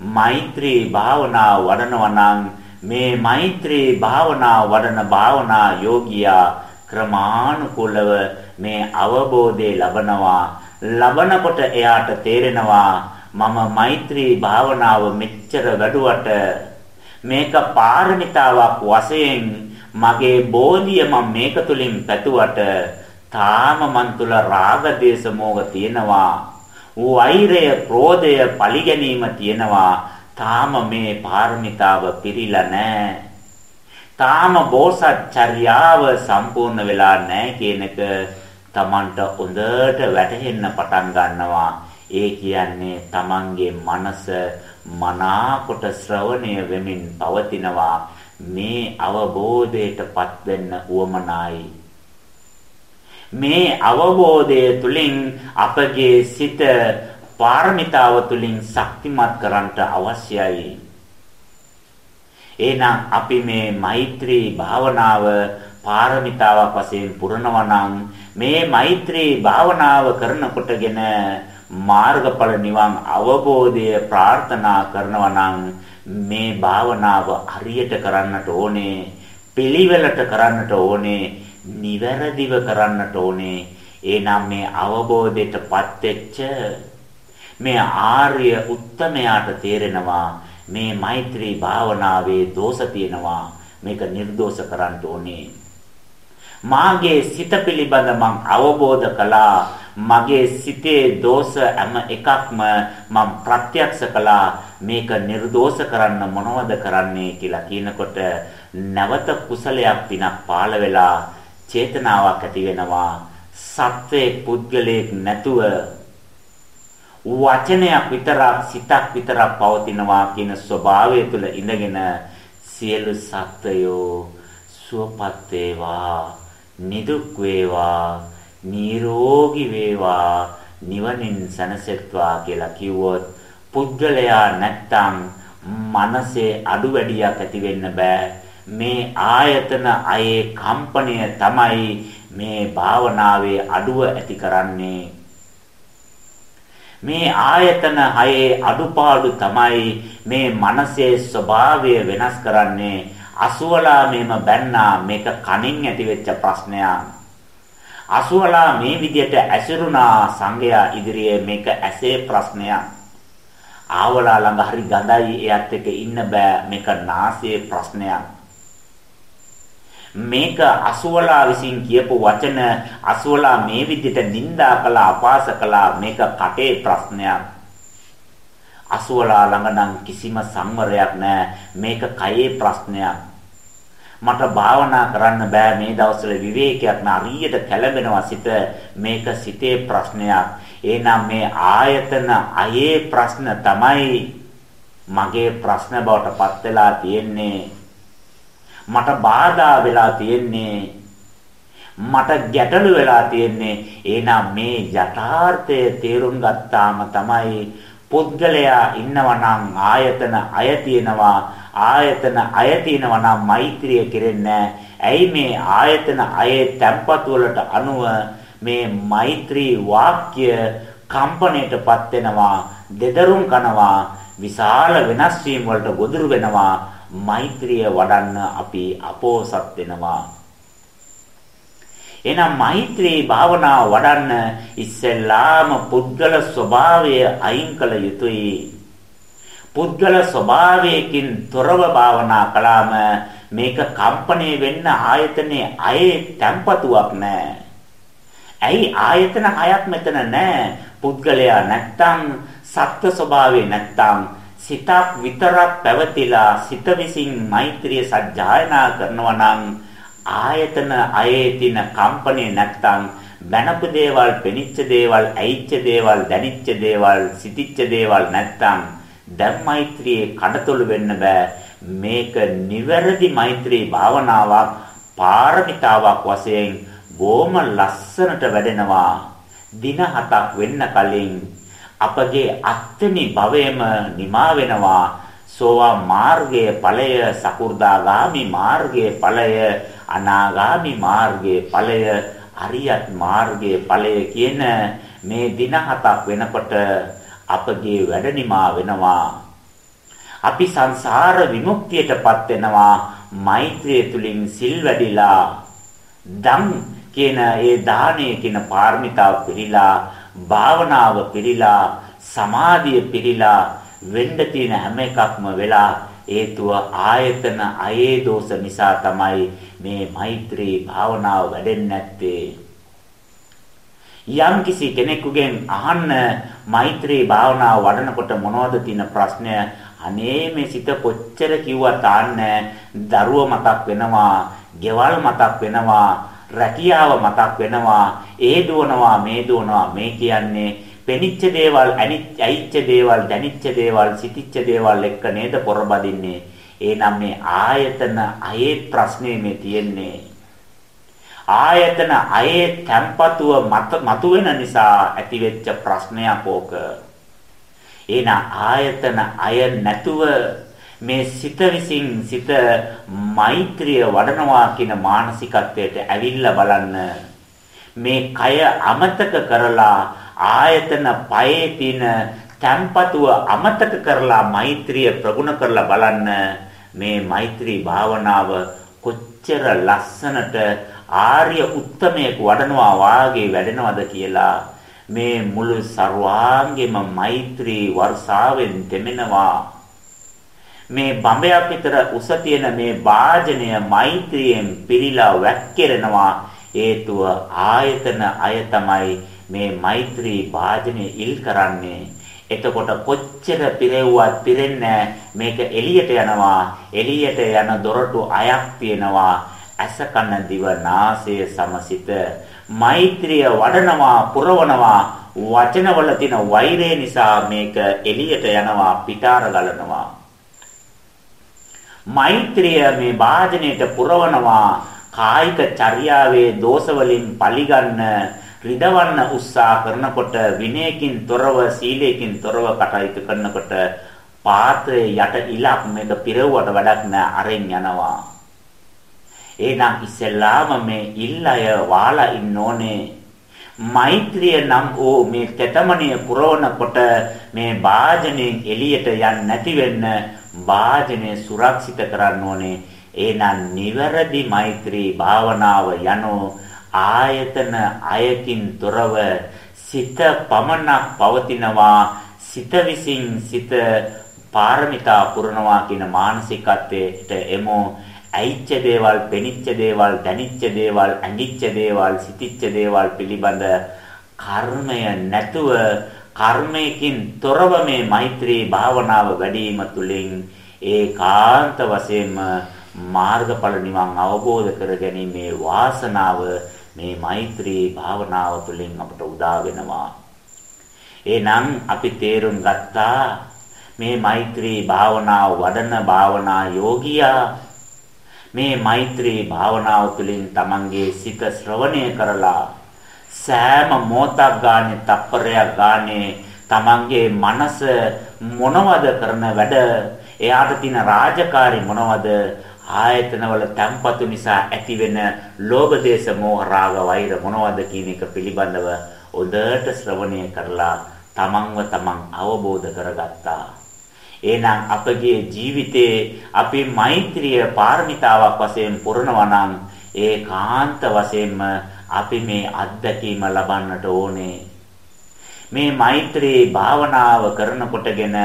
මෛත්‍රී භාවනාව වඩනවා නම් මේ මෛත්‍රී භාවනාව වඩන භාවනා යෝගියා ක්‍රමානුකූලව මේ අවබෝධය ලබනවා. ලබනකොට එයාට තේරෙනවා මම මෛත්‍රී භාවනාව මෙච්චර වැඩුවට මේක පාරමිතාවක් වශයෙන් මගේ බෝධිය මම මේක තුලින් පැතුවට තාම මන් තුල රාග දේශ මොහ තියෙනවා. වෛරය, ක්‍රෝධය, පරිගැනීම තියෙනවා. තාම මේ පාරමිතාව පිරීලා නැහැ. තාම බෝසත් චර්යාව සම්පූර්ණ වෙලා නැහැ කියන එක Tamanට හොඳට වැටහෙන්න පටන් ගන්නවා. ඒ කියන්නේ Tamanගේ මනස මනාකොට ශ්‍රවණය වෙමින් පවතිනවා. මේ අවබෝධයටපත් වෙන්න උවමනායි. මේ අවබෝධය තුලින් අපගේ සිත පාරමිතාව තුලින් ශක්තිමත් කරන්නට අවශ්‍යයි. එහෙනම් අපි මේ මෛත්‍රී භාවනාව පාරමිතාවක් වශයෙන් පුරනවා නම් මේ මෛත්‍රී භාවනාව කරනකොටගෙන මාර්ගඵල නිවන් අවබෝධය ප්‍රාර්ථනා කරනවා නම් මේ භාවනාව හරියට කරන්නට ඕනේ පිළිවෙලට කරන්නට ඕනේ නිවැරදිව කරන්නට ඕනේ. එනම් මේ අවබෝධයටපත් වෙච්ච මේ ආර්ය උත්තමයාට තේරෙනවා මේ මෛත්‍රී භාවනාවේ දෝෂ තියෙනවා. මේක නිර්දෝෂ කරන්න ඕනේ. මාගේ සිත පිළිබඳ මං අවබෝධ කළා මගේ සිතේ දෝෂ හැම එකක්ම මම ප්‍රත්‍යක්ෂ කළා මේක නිර්දෝෂ කරන්න මොනවද කරන්නේ කියලා කියනකොට නැවත කුසලයක් පිනක් පාළ වෙලා චේතනාවක් ඇති වෙනවා. සත්වයේ පුද්ගලයෙක් නැතුව වචනයක් විතරක් සිතක් විතරක් පවතිනවා කියන ස්වභාවය තුළ ඉඳගෙන සියලු සත්වයෝ සුවපත් වේවා නිදුක් වේවා නිරෝගී වේවා නිවනින් සැනසෙත්වා කියලා කිව්වොත් පුද්ගලයා නැත්තම් මනසේ අඩු වැඩියක් ඇති වෙන්න බෑ. මේ ආයතන අයේ කම්පණය තමයි මේ භාවනාවේ අඩුව ඇති කරන්නේ. මේ ආයතන හයේ අඩුපාඩු තමයි මේ මනසේ ස්වභාවය වෙනස් කරන්නේ. අසුවලා මෙම බැන්නා මේක කනින් ඇතිවෙච්ච ප්‍රශ්නයක්. අසුවලා මේ විදියට ඇසිරුණා සංගයා ඉදිරියේ මේක ඇසේ ප්‍රශ්නයක්. ආවලා ළඟ හරි ගඳයි එයත් එක්ක ඉන්න බෑ. මේක නාසයේ ප්‍රශ්නයක්. මේක අසුවලා විසින් කියපු වචන අසුවලා මේ විදිහට නිඳා කළා අපාස කළා මේක කටේ ප්‍රශ්නයක්. අසුවලා ළඟ නම් කිසිම සංවරයක් නැහැ. මේක කයේ ප්‍රශ්නයක්. මට භාවනා කරන්න බෑ මේ දවස්වල විවේකයක් නරියට කැළඹෙනවා සිත. මේක සිතේ ප්‍රශ්නයක්. එහෙනම් මේ ආයතන අයේ ප්‍රශ්න තමයි මගේ ප්‍රශ්න බවට පත් වෙලා තියෙන්නේ. මට බාධා වෙලා තියෙන්නේ. මට ගැටලු වෙලා තියෙන්නේ. එහෙනම් මේ යථාර්ථය තේරුම් ගත්තාම තමයි පුද්ගලයා ඉන්නවා නම් ආයතන අය තියෙනවා. ආයතන අය තියෙනවා නම් මෛත්‍රිය කෙරෙන්නේ ඇයි මේ ආයතන අයේ තැම්පත් වලට අනුව මේ මෛත්‍රී වාක්‍ය කම්පණයටපත් වෙනවා දෙදරුම් කනවා විශාල වෙනස් වීම වලට ගොදුරු වෙනවා? මෛත්‍රිය වඩන්න අපි අපෝසත් වෙනවා එහෙනම් මෛත්‍රී භාවනාව වඩන්න ඉස්සෙල්ලාම පුද්ගල ස්වභාවය අයින් කළ යුතුයි පුද්ගල ස්වභාවයකින් තොරව භාවනා කළාම මේක කම්පණය වෙන්න ආයතනයේ අයේ තැම්පතුවක් නැහැ. ඇයි ආයතන හයක් මෙතන නැහැ. පුද්ගලයා නැත්තම් සත්ව ස්වභාවය නැත්තම් සිතක් විතරක් පැවතිලා සිත විසින් මෛත්‍රිය සජ්ජායනා කරනවා නම් ආයතන අයේ තියෙන කම්පණය නැත්තම් බැනපු දේවල්, පෙනිච්ච දේවල්, ඇයිච්ච දේවල්, දැනිච්ච දේවල්, සිතිච්ච දේවල් නැත්තම් දැන් මෛත්‍රියේ කඩතොළු වෙන්න බෑ. මේක නිවැරදි මෛත්‍රී භාවනාවක් පාරමිතාවක් වශයෙන් බොහොම ලස්සනට වැඩෙනවා. දින හතක් වෙන්න කලින් අපගේ අත්තිනි භවයේම නිමා වෙනවා. සෝවා මාර්ගයේ ඵලය සකු르දාගාමි මාර්ගයේ ඵලය අනාගාමි මාර්ගයේ ඵලය අරියත් මාර්ගයේ ඵලය කියන මේ දින හතක් වෙනකොට අපගේ වැඩ නිමා වෙනවා. අපි සංසාර විමුක්තියටපත් වෙනවා මෛත්‍රිය තුලින් සිල් වැඩිලා දම් කියන ඒ දානය කියන පාරමිතාව පිළිලා භාවනාව පිළිලා සමාධිය පිළිලා වෙන්න තියෙන හැම එකක්ම වෙලා හේතුව ආයතන අයේ දෝෂ නිසා තමයි මේ මෛත්‍රී භාවනාව වැඩෙන්නේ නැත්තේ. යම් කිසි කෙනෙකුගෙන් අහන්න මෛත්‍රී භාවනාව වඩනකොට මොනවද තියෙන ප්‍රශ්නය? අනේ මේ සිත කොච්චර කිව්වත් ආන්නේ? දරුව මතක් වෙනවා ගෙවල් මතක් වෙනවා රැකියාව මතක් වෙනවා. ඒ දුවනවා මේ දුවනවා මේ කියන්නේ පෙනිච්ච දේවල් ඇනිච්ච දේවල් දැනිච්ච දේවල් සිතිච්ච දේවල් එක්ක නේද පොරබදින්නේ? එහෙනම් මේ ආයතන අයේ ප්‍රශ්නේ මේ තියෙන්නේ. ආයතන අයේ තැම්පතුව මතුවෙන නිසා ඇතිවෙච්ච ප්‍රශ්නයක් ඕක. එන ආයතන අය නැතුව මේ සිත විසින් සිත මෛත්‍රිය වඩනවා කියන මානසිකත්වයට ඇවිල්ලා බලන්න. මේ කය අමතක කරලා ආයතන පයේ තියෙන තැම්පතුව අමතක කරලා මෛත්‍රිය ප්‍රගුණ කරලා බලන්න. මේ මෛත්‍රී භාවනාව කොච්චර ලස්සනට ආර්ය උත්තමයෙක් වඩනවා වාගේ වැඩෙනවද කියලා මේ මුළු ਸਰවාංගෙම මෛත්‍රී වර්ෂාවෙන් දෙමෙනවා මේ බඹයක් විතර උස තියෙන මේ වාජනය මෛත්‍රියෙන් පිරීලා වැක්කිරෙනවා. හේතුව ආයතන අය තමයි මේ මෛත්‍රී වාජනය ඉල් කරන්නේ. එතකොට කොච්චර පිරෙව්වත් පිරෙන්නේ මේක එළියට යනවා. එළියට යන දොරටු අයක් තියෙනවා. ඇස කන දිව නාසය සමසිත. මෛත්‍රිය වඩනවා පුරවනවා. වචනවල තියෙන වෛරය නිසා මේක එළියට යනවා පිටාර ගලනවා. මෛත්‍රිය මේ වාදනයේට පුරවනවා. කායික චර්යාවේ දෝෂ වලින් පරිගන්න රිදවන්න උත්සාහ කරනකොට විනයකින් තොරව සීලයෙන් තොරව කටයුතු කරනකොට පාත්‍රයේ යට ඉලක් මේක පිරවුවට වැඩක් නෑ අරෙන් යනවා. එහෙනම් ඉස්සෙල්ලාම මේ ඉල්ලය වාලා ඉන්න ඕනේ. මෛත්‍රිය නම් ඕ මේ තෙතමනිය පුරවනකොට මේ වාජනෙන් එළියට යන්නේ නැති වෙන්න වාජනය සුරක්ෂිත කරන්න ඕනේ. එහෙනම් නිවැරදි මෛත්‍රී භාවනාව යනෝ ආයතන අයකින් තොරව සිත පමණක් පවතිනවා. සිත විසින් සිත පාරමිතා පුරනවා කියන මානසිකත්වයට එමු. ඇයිච්ච දේවල්, පෙනිච්ච දේවල්, දැනිච්ච දේවල්, ඇඟිච්ච දේවල්, සිතිච්ච දේවල් පිළිබඳ කර්මය නැතුව කර්මයකින් තොරව මේ මෛත්‍රී භාවනාව වැඩිම තුලින් ඒකාන්ත වශයෙන්ම මාර්ගඵල නිවන් අවබෝධ කර ගැනීමේ වාසනාව මේ මෛත්‍රී භාවනාව තුළින් අපට උදා වෙනවා. එහෙනම් අපි තේරුම් ගත්තා මේ මෛත්‍රී භාවනාව වඩන භාවනා යෝගියා මේ මෛත්‍රී භාවනාව තුළින් තමන්ගේ සිත ශ්‍රවණය කරලා සෑම මොහොතක් ගානේ තප්පරයක් ගානේ තමන්ගේ මනස මොනවද කරන වැඩ? එයාට තියෙන රාජකාරි මොනවද? ආයතනවල තැම්පතු නිසා ඇතිවෙන ලෝභ දේශ මොහ රාග වෛර මොනවද කියන එක පිළිබඳව හොඳට ශ්‍රවණය කරලා තමන්ව තමන් අවබෝධ කරගත්තා. එහෙනම් අපගේ ජීවිතයේ අපි මෛත්‍රිය පාරමිතාවක් වශයෙන් පුරනවා නම් ඒකාන්ත වශයෙන්ම අපි මේ අත්දැකීම ලබන්නට ඕනේ. මේ මෛත්‍රී භාවනාව කරනකොටගෙන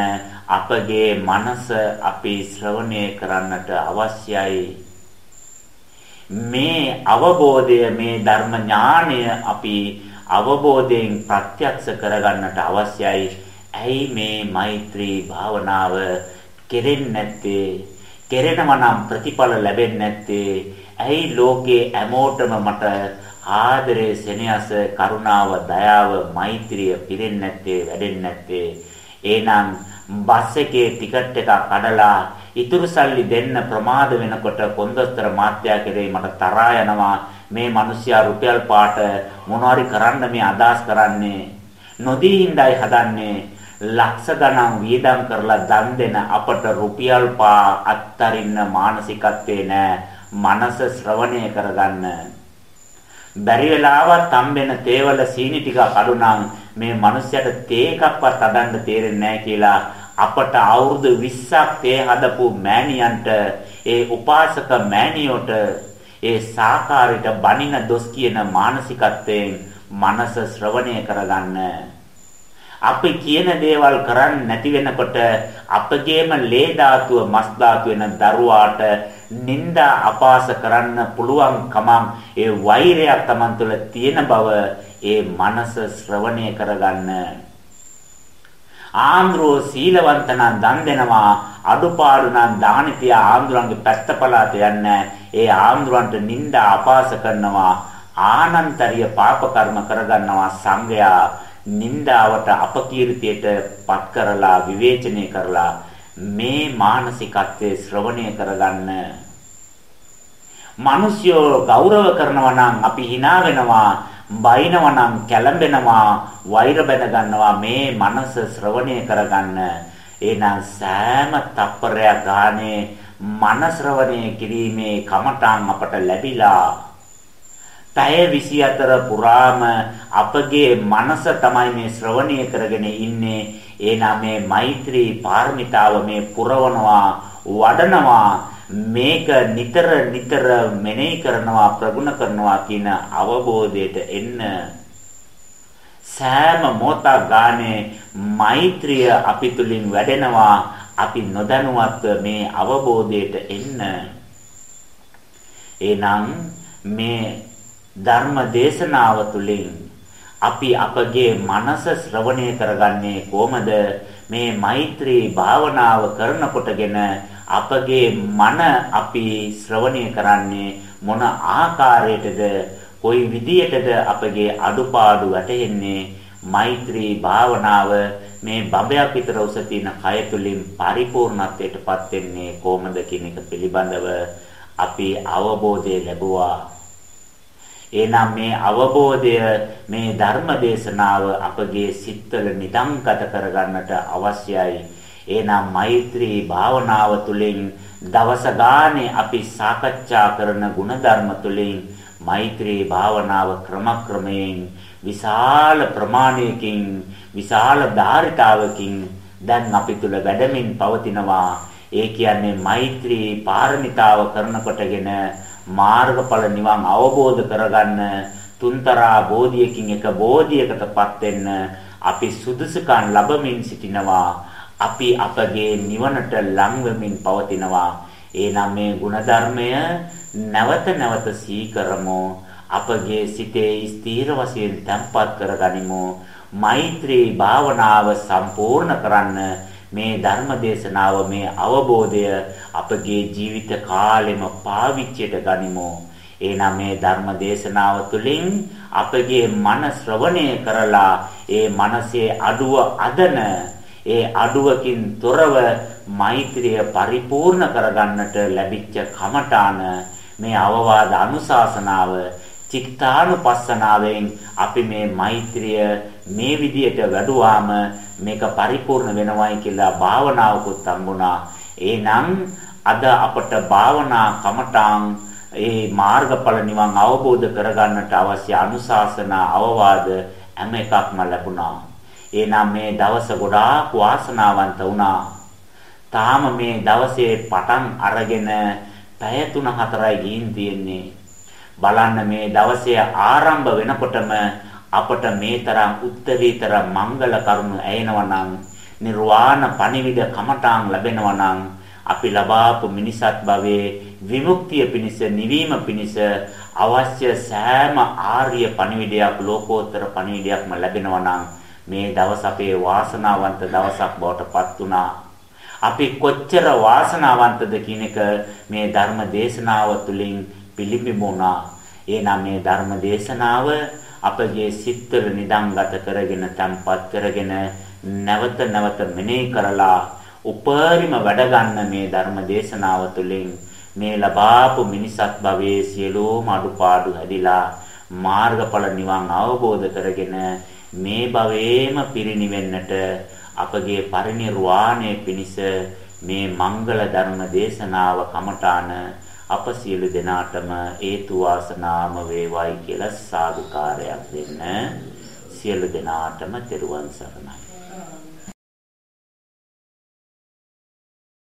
අපගේ මනස අපි ශ්‍රවණය කරන්නට අවශ්‍යයි. මේ අවබෝධය මේ ධර්ම ඥානය අපි අවබෝධයෙන් ප්‍රත්‍යක්ෂ කරගන්නට අවශ්‍යයි. ඇයි මේ මෛත්‍රී භාවනාව කෙරෙන්නේ නැත්තේ? කෙරෙනවා නම් ප්‍රතිඵල ලැබෙන්නේ නැත්තේ? ඇයි ලෝකේ හැමෝටම මට ආදරේ සෙනෙහස කරුණාව දයාව මෛත්‍රිය පිරෙන්නේ නැත්තේ වැඩෙන්නේ නැත්තේ? එහෙනම් බස් එකේ ටිකට් එකක් කඩලා ඉතුරු සල්ලි දෙන්න ප්‍රමාද වෙනකොට කොන්දස්තර මාත්‍යා කෙරේ මට තරහා යනවා. මේ මිනිස්සයා රුපියල් පාට මොනවාරි කරන්න මේ අදහස් කරන්නේ. නොදී හිඳයි හදන්නේ. ලක්ෂ ගණන් වියදම් කරලා දන් දෙන අපට රුපියල් පා අත්තරින්න මානසිකත්වේ නෑ. මනස ශ්‍රවණය කරගන්න. බැරි වෙලාවත් හම්බෙන තේවල සීනි ටික කඩුනම් මේ මිනිස්සයාට තේ එකක්වත් අදන්න තේරෙන්නේ නැහැ කියලා අපට අවුරුදු 20ක් තේ හදපු මෑණියන්ට ඒ උපාසක මෑණියෝට ඒ සාකාරයට බනින දොස් කියන මානසිකත්වයෙන් මනස ශ්‍රවණය කරගන්න. අපි කියන දේවල් කරන්නේ නැති වෙනකොට අපගේම ලේ ධාතුව මස් ධාතු වෙන දරුවාට නිନ୍ଦා අපාස කරන්න පුළුවන් කමං ඒ වෛරයක් Taman තුල තියෙන බව ඒ මනස ශ්‍රවණය කරගන්න. ආන්ද්‍රෝ සීලවන්ත නම් දන් දෙනවා අඩුපාඩු නම් දාන තියා ආන්ද්‍රන්ගේ පැත්ත පළාත යන්නේ. ඒ ආන්ද්‍රන්ට නිନ୍ଦා අපාස කරනවා ආනන්තරිය පාප කර්ම කරගන්නවා සංගයා නින්දාවට අපකීර්තියට පත් කරලා විවේචනය කරලා මේ මානසිකත්වයේ ශ්‍රවණය කරගන්න. මිනිස්යෝ ගෞරව කරනවා නම් අපි hina වෙනවා බයිනවා නම් කැළඹෙනවා වෛර බැඳ ගන්නවා මේ මනස ශ්‍රවණය කරගන්න. එහෙනම් සෑම තප්පරයක් ගානේ මන ශ්‍රවණය කිරීමේ කමඨාන් අපට ලැබිලා පැය 24 පුරාම අපගේ මනස තමයි මේ ශ්‍රවණය කරගෙන ඉන්නේ. එනම් මේ මෛත්‍රී පාරමිතාව මේ පුරවනවා, වඩනවා. මේක නිතර නිතර මෙනෙහි කරනවා, ප්‍රගුණ කරනවා කියන අවබෝධයට එන්න සෑම මොහොතක් ගානේ මෛත්‍රිය අපි තුලින් වැඩෙනවා අපි නොදැනුවත්ව මේ අවබෝධයට එන්න එනම් මේ ධර්ම දේශනාව තුළින් අපි අපගේ මනස ශ්‍රවණය කරගන්නේ කොහමද? මේ මෛත්‍රී භාවනාව කරනකොටගෙන අපගේ මන අපි ශ්‍රවණය කරන්නේ මොන ආකාරයටද? කොයි විදියටද අපගේ අඩුපාඩු වැටෙන්නේ? මෛත්‍රී භාවනාව මේ බඹයක් විතර උස තියෙන කය තුලින් පරිපූර්ණත්වයටපත් වෙන්නේ කොහොමද කියන එක පිළිබඳව අපි අවබෝධය ලැබුවා. එනම් මේ අවබෝධය මේ ධර්ම දේශනාව අපගේ සිත්වල නිදම්ගත කරගන්නට අවශ්‍යයි. එනම් මෛත්‍රී භාවනාව තුළින් දවස ගානේ අපි සාකච්ඡා කරන ಗುಣධර්ම තුළින් මෛත්‍රී භාවනාව ක්‍රමක්‍රමයෙන් විශාල ප්‍රමාණයකින් විශාල ධාරිතාවකින් දැන් අපි තුල වැඩමින් පවතිනවා ඒ කියන්නේ මෛත්‍රී පාරමිතාව කරනකොටගෙන මාර්ගඵල නිවන් අවබෝධ කරගන්න තුන්තරා බෝධියකින් එක බෝධියකටපත් වෙන්න අපි සුදුසුකම් ලැබමින් සිටිනවා. අපි අපගේ නිවනට ලං වෙමින් පවතිනවා. එනම් මේ ಗುಣධර්මය නැවත නැවත සීකරමු. අපගේ සිතේ ස්ථීර වශයෙන් තැම්පත් කරගනිමු. මෛත්‍රී භාවනාව සම්පූර්ණ කරන්න මේ ධර්ම දේශනාව මේ අවබෝධය අපගේ ජීවිත කාලෙම පාවිච්චියට ගනිමු. එනම් මේ ධර්ම දේශනාව තුළින් අපගේ මන ශ්‍රවණය කරලා ඒ මනසේ අඩුව අදන ඒ අඩුවකින් තොරව මෛත්‍රිය පරිපූර්ණ කරගන්නට ලැබිච්ච කමඨාන මේ අවවාද අනුශාසනාව චිත්තානුපස්සනාවෙන් අපි මේ මෛත්‍රිය මේ විදියට වැඩුවාම මේක පරිපූර්ණ වෙනවයි කියලා භාවනාවකුත් හම්බුණා. එහෙනම් අද අපට භාවනා කමඨාන් ඒ මාර්ගඵල නිවන් අවබෝධ කරගන්නට අවශ්‍ය අනුශාසනා අවවාද හැම එකක්ම ලැබුණා. එහෙනම් මේ දවස ගොඩාක් වාසනාවන්ත වුණා. තාම මේ දවසේ පටන් අරගෙන පැය 3-4යි ගින් තියෙන්නේ. බලන්න මේ දවසේ ආරම්භ වෙනකොටම අපට මේ තරම් උත්තරීතර මංගල කරුණු ඇයෙනවා නම් නිර්වාණ පණිවිඩ කමඨාන් ලැබෙනවා නම් අපි ලබාපු මිනිසත් භවයේ විමුක්තිය පිණිස නිවීම පිණිස අවශ්‍ය සෑම ආර්ය පණිවිඩයක් ලෝකෝත්තර පණිවිඩයක්ම ලැබෙනවා නම් මේ දවස් අපේ වාසනාවන්ත දවසක් බවට පත් වුණා. අපි කොච්චර වාසනාවන්තද කියන එක මේ ධර්ම දේශනාව තුළින් පිළිඹුණා. එනම් මේ ධර්ම දේශනාව අපගේ සිත්වල නිදන්ගත කරගෙන තම්පත් කරගෙන නැවත නැවත මෙනෙහි කරලා උපරිම වැඩ ගන්න මේ ධර්ම දේශනාව තුළින් මේ ලබාපු මිනිසත් භවයේ සියලුම අඩුපාඩු හැදිලා මාර්ගඵල නිවන් අවබෝධ කරගෙන මේ භවයේම පිරිණිවෙන්නට අපගේ පරිණිරවාණය පිණිස මේ මංගල ධර්ම දේශනාව කමඨාන අප සියලු දෙනාටම හේතු වාසනාම වේවායි කියලා සාදුකාරයක් දෙන්න. සියලු දෙනාටම තෙරුවන් සරණයි.